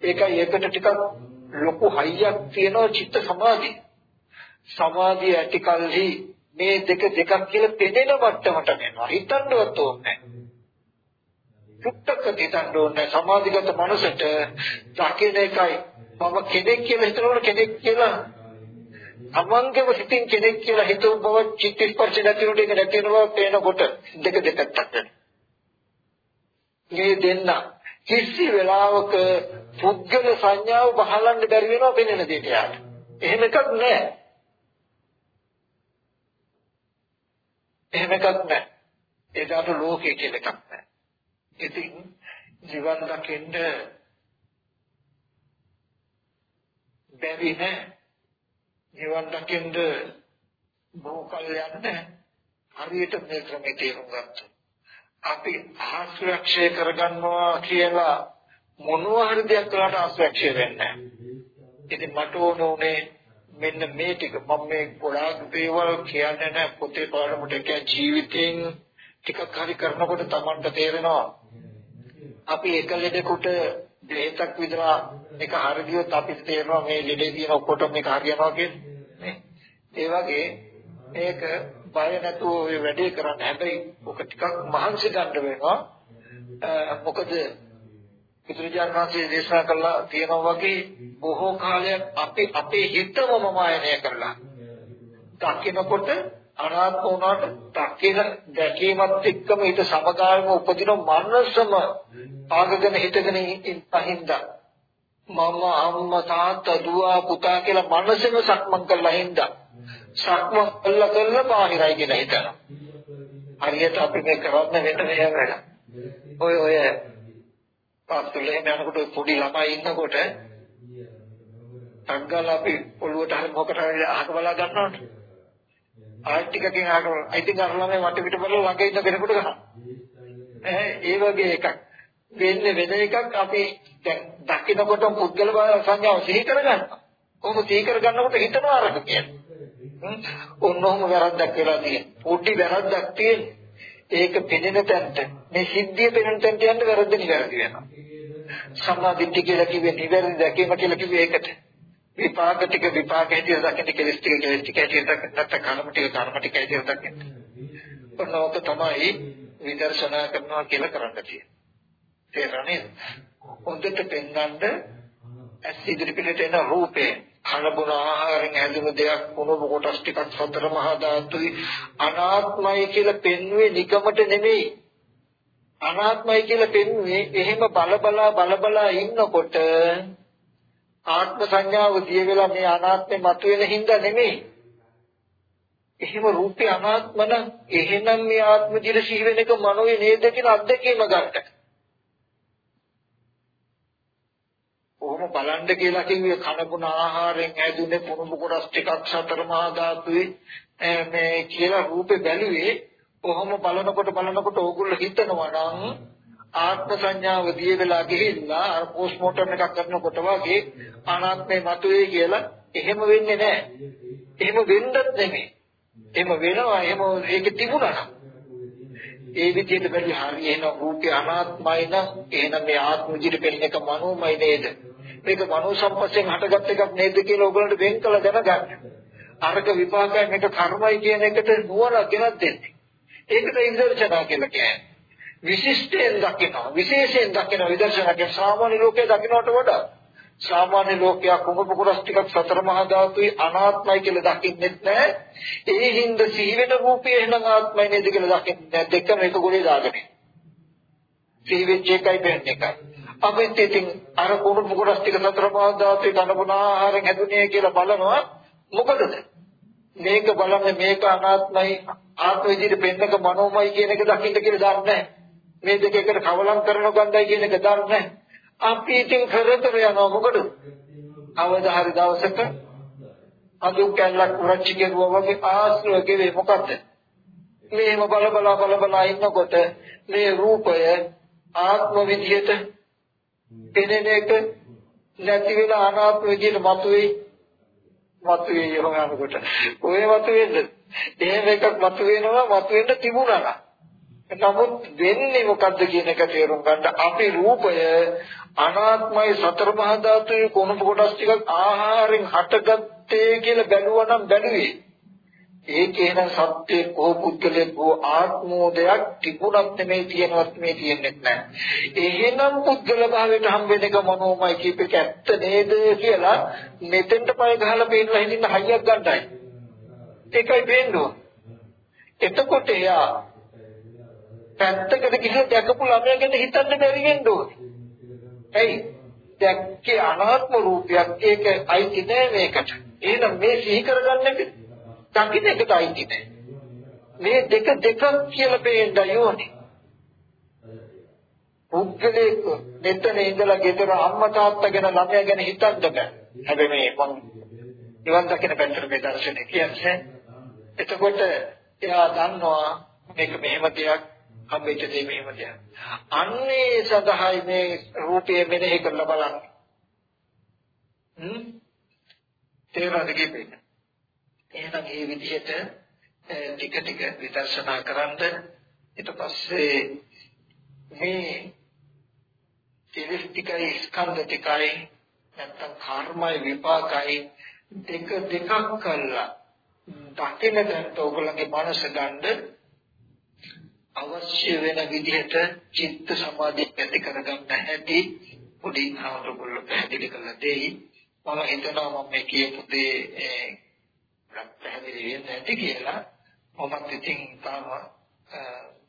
ඒකයි ඒකට ටිකක් ලොකු හයියක් තියෙනවා චිත්ත සමාධිය. සමාධිය ඇති කලෙහි මේ දෙක දෙකක් කියලා පෙනෙන මට්ටමට යනවා. හිතන්නවත් ඕනේ චුට්ටක හිතන්න ඕනේ සමාධිගත මනසට දකින එකයි මම කෙනෙක් කියලා හිතනකොට කෙනෙක් කියලා අමංගව සිතින් කෙනෙක් කියලා හිතුව බව චිත්ත ස්පර්ශ නැතිනොට ඒක නැතිනවා පේනකොට දෙක දෙකක් මේ දෙන්න කිසි වෙලාවක පුද්ගල සංඥාව බහලන්න බැරි වෙනවා පෙනෙන දෙයට යාට. එහෙම එකක් නැහැ. එහෙම එකක් නැහැ. ඒකට ලෝකය කියලා එකක් නැහැ. ඉතින් ජීවන් දකින්න බැරි නෑ. ජීවන් දකින්න බොහෝ කල් යන්නේ හරියට මේ ක්‍රමයේ තේරුම් ගත්තා. අපි ආශ්‍රයක්ෂය කරගන්නවා කියලා මොනවා හරි දෙයක් කළාට ආශ්‍රයක්ෂය වෙන්නේ නැහැ. ඉතින් මට ඕන උනේ මෙන්න මේ ටික. මම මේ ගොඩාක් දේවල් කියන්නේ නැහැ. පොතේ පාඩමට කිය ජීවිතෙන් ටිකක් හරි කරනකොට Tamanට තේරෙනවා. අපි එක ලෙඩෙකුට දෙහෙතක් විතර එක හරි ගියොත් අපිට තේරෙනවා මේ ලෙඩේ තියෙන ඔක්කොටම මේක හරියනවා කියන්නේ ඒ වගේ මේක බය නැතුව ඔය වැඩේ කරන්න. හැබැයි ඔක ටිකක් මහන්සි ගන්න වෙනවා. මොකද බුදුරජාණන් වහන්සේ දේශනා කළා තියෙනවා වගේ බොහෝ කාලයක් අපි අපේ හිතම මමායනය කරලා. දකිනකොට අනාත්ම වුණාට දකින දැකීමත් එක්කම ඊට සමගාමීව උපදින මනසම ආගගෙන හිතගෙන ඉඳින්ද මම අම්මා තාත්තා දුව පුතා කියලා මනසෙම සක්මන් කළා හින්දා. සක්මන් කළා කළා බාහිරයි කියලා හිතනවා. හරියට අපි මේ කරන්න වෙන මේ වැඩ ඔය ඔය පාස්තුල එහෙම යනකොට පොඩි ළමයි ඉන්නකොට අංගල අපි ඔළුවට හරි මොකට හරි අහක බලා ගන්නවනේ. ආයෙත් ටිකකින් අහක ඉතින් අර ළමයි වට පිට බලලා ළඟ ඉන්න කෙනෙකුට ගහනවා ඒ වගේ එකක්. වෙන්නේ වෙන එකක් අපි දැන් දකින්නකොට පුද්ගල සංඥාව සිහි කරගන්නවා කොහොම සිහි කරගන්නකොට හිතනවා අරක කියන්නේ. ඔන්නෝම වැරද්දක් වෙලා තියෙනවා පොඩි වැරද්දක් තියෙනවා ඒක පෙනෙන තැනට. මේ සිද්ධිය පෙනෙන තැනට යන්න වැරද්ද නිවැරදි වෙනවා. සම්මාදිට්ඨිය කියලා කිව්වේ නිවැරදි දැකීම කියලා කිව්වේ ඒකට. විපාක ටික විපාක හැටියට දකින්න කෙලස් ටික කෙලස් ටික හැටියට දකින්න නැත්නම් කර්ම ටික කර්ම ටික හැටියට දකින්න. ඔන්නෝක තමයි විදර්ශනා කරනවා කියලා කරන්න තියෙන්නේ. තේරෙන්නේ? හොඳට පෙන්වන්න ඇස් ඉදිරිපිටට එන රූපේ කනබුන ආහාරයෙන් හැදුණු දෙයක් මොන කොටස් ටිකක් සතර මහා ධාතුයි අනාත්මයි කියලා පෙන්වුවේ නිකමට නෙමෙයි අනාත්මයි කියලා පෙන්වුවේ එහෙම බලබලා බලබලා ඉන්නකොට ආත්ම සංඥාව දිය වෙලා මේ අනාත්මේ මතුවෙන හින්දා නෙමෙයි. එහෙම රූපේ අනාත්ම නම් එහෙනම් මේ ආත්ම දිල සිහි වෙන එක මනෝයේ නේද කියන අත්දැකීම ගන්න. ඔහොම බලන්න කියලා කිව්වේ කනබුන ආහාරයෙන් ඇදුනේ පුරුදු කොටස් ටිකක් සතර මහා ධාතුවේ මේ කියලා රූපේ බැලුවේ කොහොම බලනකොට බලනකොට ඕගොල්ලෝ හිතනවා නම් ආත්ම සංඥාව දිය වෙලා ගිහිල්ලා අර පෝස්ට්මෝටම් එකක් කරනකොට වගේ අනාත්මේ මතුවේ කියලා එහෙම වෙන්නේ නැහැ. එහෙම වෙන්නත් නෙමෙයි. එහෙම වෙනවා එහෙම ඒක තිබුණා නම් ඒ විදිහට බැරි හරි එන රූපේ අනාත්මයි නම් එහෙනම් මේ ආත්ම විදිහට පෙනෙන එක මනෝමය නේද? මේක මනෝ සම්පස්යෙන් හටගත් එකක් නේද කියලා ඔයගොල්ලන්ට වෙන් කළ දැනගන්න. අර්ග විපාකයි මේක කර්මයි කියන එකට නුවණ ගෙනත් දෙන්නේ. ඒකට විදර්ශනා කියලා කියන්නේ. විශිෂ්ටයෙන් දකිනවා විශේෂයෙන් දකින විදර්ශනාක සාමාන්‍ය ලෝකයේ දකින්නට වඩා සාමාන්‍ය ලෝකයා කුඹ කුරස් ටිකක් සතර මහා ධාතුයි අනාත්මයි කියලා දකින්නෙත් නැහැ. ඒ හින්දා සිහි වෙන රූපය එහෙනම් ආත්මයි නේද කියලා දකින්නේ නැහැ. දෙකම එක ගොඩේ දාගෙන. සිහි වෙච්ච එකයි වෙන්නේ එකයි. අපිට ඉතින් අර කුඹ කුරස් ටික සතර මහා ධාතුයි කනබුන ආහාරයෙන් හැදුනේ කියලා බලනවා මොකටද? මේක බලන්නේ මේක අනාත්මයි ආත්ම විදිහට පෙන්නක මනෝමය කියන එක දකින්න කියලා දන්නේ නැහැ. මේ දෙක එකට කවලම් කරන ගඳයි කියන එක දන්නේ නැහැ. අපි ඉතින් කරතර යනවා මොකද? අවදා හරි දවසක අදුක් කැල්ලක් උරච්චි කෙරුවා වගේ ආශ්‍රය කෙරේ මොකද්ද? මේව බල බල බල බල ඉන්නකොට මේ රූපය ආත්ම විදිහට පෙනෙන එක නැති වෙලා අනාත්ම විදිහට මතුවේ මතුවේ යනකොට. ඔය මතුවෙන්නේ. එහෙම එකක් මතුවෙනවා මතුවෙන්න තිබුණා නමුත් වෙන්නේ මොකද්ද කියන එක තේරුම් ගන්න අපි රූපය අනාත්මයි සතර මහා ධාතුයේ කොන කොටස් ටිකක් ආහාරයෙන් හටගත්තේ කියලා බැලුවා නම් බැලුවේ. ඒකේ නම් සත්‍ය කෝ පුද්ගලයෙක් හෝ ආත්මෝදයක් තිබුණත් නෙමෙයි තියෙනවත් මේ තියෙන්නේ නැහැ. එහෙනම් පුද්ගල භාවයට හම් වෙන එක මොනෝමයි කීප එක ඇත්ත නේද කියලා මෙතෙන්ට පය ගහලා පේනවා හින්දින්න හයියක් ගන්නයි. ඒකයි පේන්නේ. එතකොට එයා පැත්තකට ගිහින් දැකපු ළමයා ගැන හිතන්න බැරි වෙන්න ඕනේ. ඇයි? දැක්කේ අනාත්ම රූපයක් ඒක අයිති නෑ මේකට. එහෙනම් මේ සිහි කරගන්න එක දකින්න එකට අයිති නෑ. මේ දෙක දෙකක් කියලා පේන්න යෝනේ. පුද්ගලයෙක් මෙතන ඉඳලා ගෙදර අම්මා තාත්තා ගැන ළමයා ගැන හිතන්න බෑ. හැබැයි මේ මං නිවන් දකින්න පැත්තට මේ දර්ශනය කියන්නේ. එතකොට එයා දන්නවා මේක මෙහෙම දෙයක් හම්බෙච්ච දේ මෙහෙම දෙයක්. අන්නේ සඳහායි මේ රූපය මෙනෙහි කරලා බලන්නේ. හ්ම්? තේරෙනවද කියන්නේ? එහෙනම් මේ විදිහට ටික ටික විදර්ශනා කරන්ද ඊට පස්සේ මේ කෙලෙස් ටිකයි ස්කන්ධ ටිකයි නැත්තම් කර්මයි විපාකයි දෙක දෙකක් කළා දකින්න දැන් ඔයගොල්ලන්ගේ මනස ගන්න අවශ්‍ය වෙන විදිහට චිත්ත සමාධිය ඇති කරගන්න හැටි පොඩි හාමුදුරුවෝ පැහැදිලි කරලා දෙයි. මම හිතනවා මම මේ කියපු දේ පැහැදිලි වෙන්නේ නැති කියලා මමත් ඉතින් තාම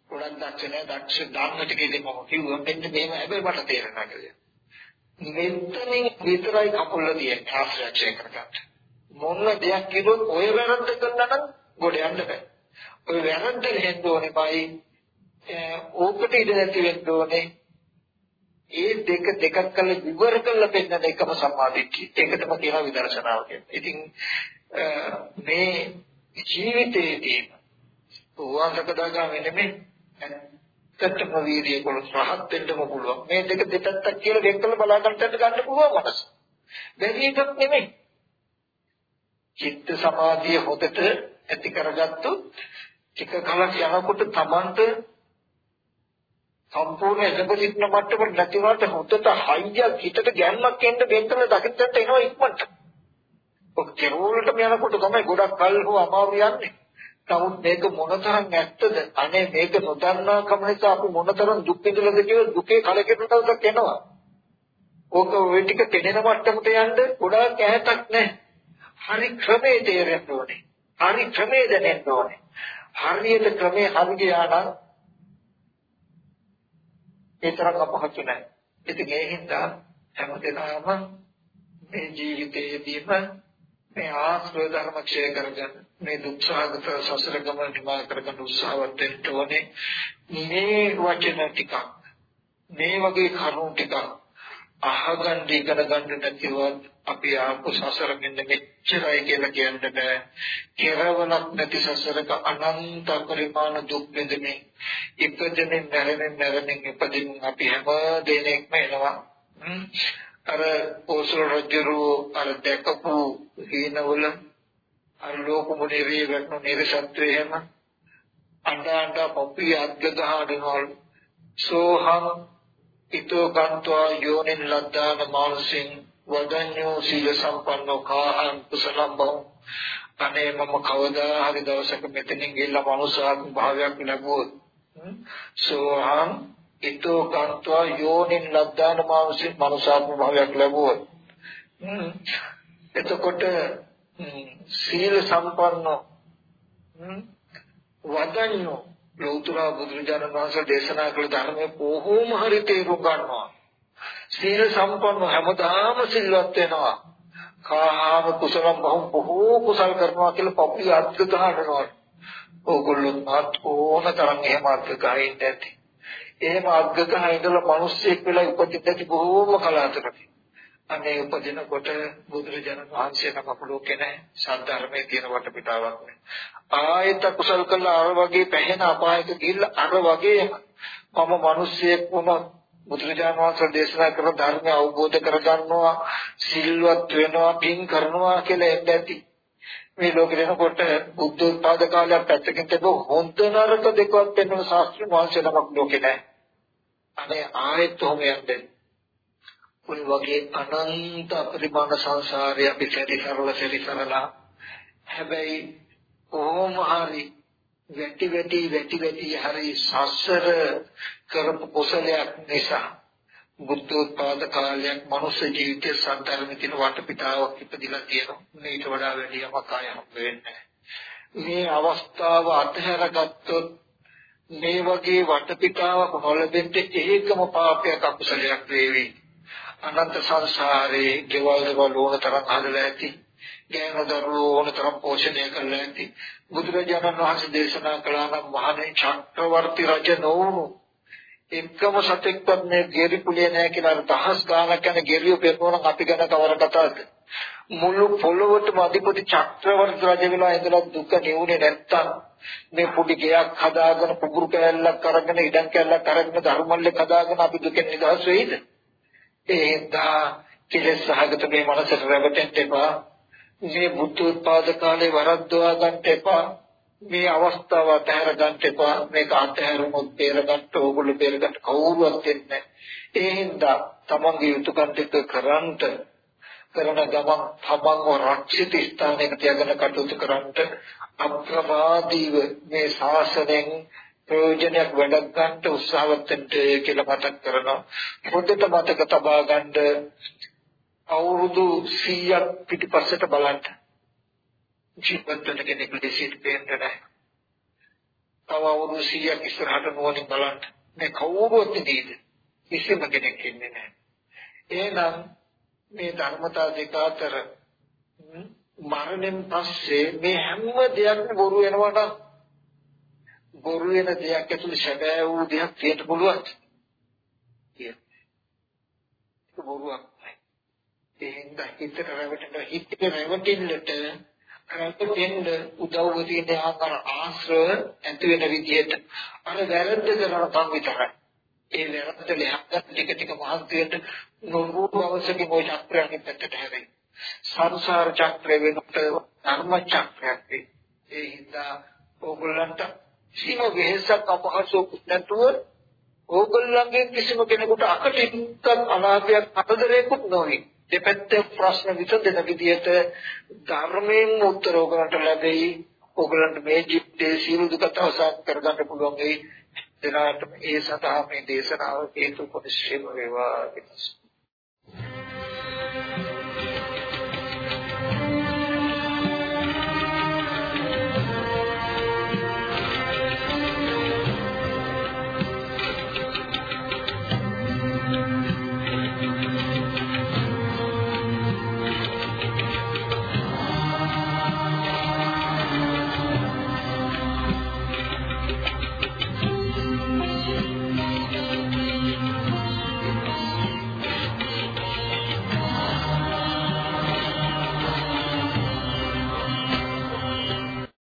ගොඩක් දක්ෂ නෑ දක්ෂ දාන්න ටිකේදී මම කිව්වා මෙන්න මේව හැබැයි මට තේරෙනවා කියලා. මෙතනින් විතරයි කකුල තියෙන්නේ ආශ්‍රය කරගන්න. මොන දෙයක් කිව්වොත් ඔය වැරද්ද කරනවා නම් ගොඩ යන්න බෑ. ඔය වැරද්ද හෙන්න ඕනේ බයි. ඕකට ඉඳ නැති වෙන්න ඕනේ. ඒ දෙක දෙකක් කළ විවර කළ පෙන්නන එකම සම්මාදිට්ඨිය. ඒකටම කියනවා විදර්ශනාව කියන්නේ. ඉතින් මේ ජීවිතයේදී ඕවාසකදාගාමී නෙමෙයි ඇත්තටම වීර්යය කොළ රහත් වෙන්නම පුළුවන්. මේ දෙක දෙපැත්තක් කියලා වෙන් කළ බලා ගන්නට ගන්න පුළුවන් මනස. බැරි එකක් නෙමෙයි. චිත්ත සමාධිය හොදට ඇති කරගත්තොත් ටික කලක් යනකොට Tamanට සම්පූර්ණ එළඹසිටන මට්ටමට නැතිවට හොදට හයියක් හිතට ගැම්මක් එන්න වෙන්තල දකින්නට එනවා ඉක්මනට. ඔක් කෙරෝලටම යනකොට තමයි ගොඩක් කල් හෝ අමාරු යන්නේ. නමුත් මේක මොනතරම් ඇත්තද? අනේ මේක නොදන්නා කම නිසා අපි මොනතරම් දුක් විඳලාද කියලා දුකේ කලකිරෙන දවසක් එනවා. ඕක ওই ටික පෙනෙන මට්ටමට යන්න ගොඩාක් ඈතක් නැහැ. හරි ක්‍රමේ තේරෙන්න ඕනේ. හරි ක්‍රමේ දැනෙන්න ඕනේ. හරියට ක්‍රමේ හරි ගියා නම් ඒ තරම් අපහසු නැහැ. ඉතින් ඒ හින්දා හැමදේම මේ ජීවිතයේදීම මේ ආශ්‍රය ධර්ම ක්ෂය කරගන්න මේ දුක්ඛාගත සසර ගමන නිමා කරගන්න උත්සාහවත් වෙන්න ඕනේ. මේ වචන ටික මේ වගේ කරුණු ටික අහගන්න ඉගෙන ගන්න නැතිවත් අපි ආපු සසර මෙන්න මෙච්චරයි කියලා කියන්න බෑ. කෙරවලක් නැති සසරක අනන්ත පරිමාණ දුක් විඳින්නේ. ඉපදෙමින් මැරෙමින් මැරෙමින් ඉපදෙමින් අපි හැම දිනෙකම එනවා. අර පොසොල් රජුරු අර දැකපු හීනවල අර ලෝක මොනේ වේගන නිරසත්වේ හැම අඬ අඬ පොපි අද්ද ගහනවල් සෝහං ඊතෝ කන්තෝ යෝනින් ලද්දාන මානසින් වදඤ්ඤෝ සීල සම්පන්නෝ කාහං කුසලම් බව අනේ මම කවදා හරි දවසක මෙතනින් ගිහිල්ලා මනුසාත්ම භාවයක් ලැබුවොත් සෝහං ඊතෝ කන්තෝ යෝනින් ලද්දාන මානසින් මනුසාත්ම භාවයක් ලැබුවොත් එතකොට සීල සම්පන්නෝ වදඤ්ඤෝ ලෞතර බුදුරජාණන් වහන්සේ දේශනා කළ ධර්මයේ කොහොම හරි තේරුම් ගන්නවා. සීල සම්පන්න හැමදාම සිල්වත් වෙනවා. කාහාම කුසලම් බහුම් බොහෝ කුසල් කරනවා කියලා පොපි අර්ථ ගන්නවා. ඕගොල්ලෝ මාත් ඕන තරම් එහෙම අර්ථ ගහින් නැති. එහෙම අර්ථ ගහින් ඉඳලා මිනිස්සෙක් වෙලා උපදින්නති බොහෝම කලාතුරකින්. අනේ උපදිනකොට බුදුරජාණන් වහන්සේ නමක් ලෝකේ නැහැ. සද්ධර්මයේ තියෙන වටපිටාවක් නැහැ. ආයත කුසල් කළා අර වගේ පැහැෙන අපායක ගිහිල්ලා අර වගේ මම මිනිස්සෙක් වුණා බුදුරජාණන් වහන්සේ දේශනා කරන ධර්මය අවබෝධ කරගන්නවා සිල්වත් වෙනවා පින් කරනවා කියලා එන්න ඇති. මේ ලෝකේ දෙනකොට බුද්ධ උත්පාද කාලයක් පැත්තකින් තිබු හොඳ නරක දෙකවත් පෙන්වන ශාස්ත්‍රීය වංශ නමක් ලෝකේ නැහැ. අනේ ආයෙත් ඔහොම යන්නේ. ඔය වගේ අනන්ත පරිමාණ සංසාරය අපි සැරිසරලා සැරිසරලා හැබැයි කොහොම හරි වැටි වැටි වැටි වැටි හරි සසර කරපු කුසලයක් නිසා බුද්ධෝත්පාද කාලයක් මනුෂ්‍ය ජීවිතයේ සම්තරමේ තියෙන වටපිටාවක් ඉපදිලා තියෙනවා. මේට වඩා වැඩි යමක් ආය හම්බ වෙන්නේ මේ අවස්ථාව අතහැරගත්තොත් මේ වගේ වටපිටාවක් නොලැබෙන්න ඒකම පාපයක් අකුසලයක් වේවි. අනන්ත සංසාරේ ගෙවල් දේවල් ඕන තරම් හදලා ඇති. ගෑනු දරුවෝ ඕන තරම් පෝෂණය කරලා ඇති. බුදුරජාණන් වහන්සේ දේශනා කළා නම් මහණේ චක්‍රවර්ති රජ නොවුණු එක්කම සතෙක්වත් මේ ගෙරි කුලිය නැහැ කියලා දහස් ගානක් යන ගෙරියෝ පෙරනෝනම් අපි ගැන කවර කතාවද? මුළු පොළොවටම අධිපති චක්‍රවර්ති රජ වෙලා ඉඳලා දුක නිවුනේ නැත්තම් මේ පොඩි ගෙයක් හදාගෙන පුපුරු කැලලක් අරගෙන ඉඩම් කැලලක් අරගෙන ධර්මල්ලේ හදාගෙන අපි දුකෙන් නිදහස් වෙයිද? ඒ හින්දා කෙලෙස් සහගත මේ මනසට රැවටෙන්න එපා. මේ බුද්ධ උත්පාද කාලේ වරද්දවා ගන්න එපා මේ අවස්ථාව අතහැර ගන්න එපා මේක අතහැරුණොත් බේර ගන්න ඕගොල්ලෝ බේර ගන්න කවුරුවත් දෙන්නේ ඒ හින්දා තමන්ගේ යුතුයකම් ටික කරන්ට කරන ගමන් තමන්ව රක්ෂිත ස්ථානයක තියාගෙන කටයුතු කරන්ට අප්‍රමාදීව මේ ශාසනයෙන් ප්‍රයෝජනයක් වැඩක් ගන්න උත්සාහවත් වෙන්න කියලා මතක් කරනවා. හොඳට මතක තබා ගන්න අවුරුදු 100ක් පිටිපස්සට බලන්න. ජීවිත වෙන කෙනෙක් දෙසිට පේන්නේ නැහැ. තව අවුරුදු 100ක් ඉස්සරහට නුවණින් බලන්න. මේ කවුරුත් නේද? කිසිම කෙනෙක් ඉන්නේ නැහැ. එහෙනම් මේ ධර්මතා දෙක අතර මරණයෙන් පස්සේ මේ හැම දෙයක්ම බොරු වෙනවා නම් බොරු වෙන දෙයක් ඇතුළේ සැබෑ වූ දෙයක් තියෙන්න පුළුවන්. ඒක බොරුවක් නෑ. ඒ හින්දා හිතට රැවටෙන හිතට රැවටෙන්නට කරපෙන්න උදව් වෙන ආකාර ආශ්‍රය ඇති වෙන විදිහට අර වැරද්ද කරන තම විතරයි. ඒ වැරද්ද ලැහකට ටික ටික මහන්සි වෙන්න නොවු අවශ්‍යකේ මොයි චක්‍රයන්ගෙන් පැත්තට හැරෙයි. සංසාර චක්‍රය වෙනකොට ධර්ම චක්‍රයක් වේ. ඒ හින්දා ඕගොල්ලන්ට කිසිම වෙහසක් අපහසුයක් නැතුව ඕගොල්ලන්ගේ කිසිම කෙනෙකුට අකටින්කක් අනාගතයක් අතදරේකුත් නොවේ. දෙපැත්තේ ප්‍රශ්න විසඳන විදිහට ධර්මයෙන් උත්තර ඕගලන්ට ලැබෙයි. ඕගලන්ට මේ ජීවිතයේ සියලු දුක තවසක් කරගන්න පුළුවන් වෙයි. එනාට ඒ සඳහා මේ දේශනාව හේතු කොට ශ්‍රේම වේවා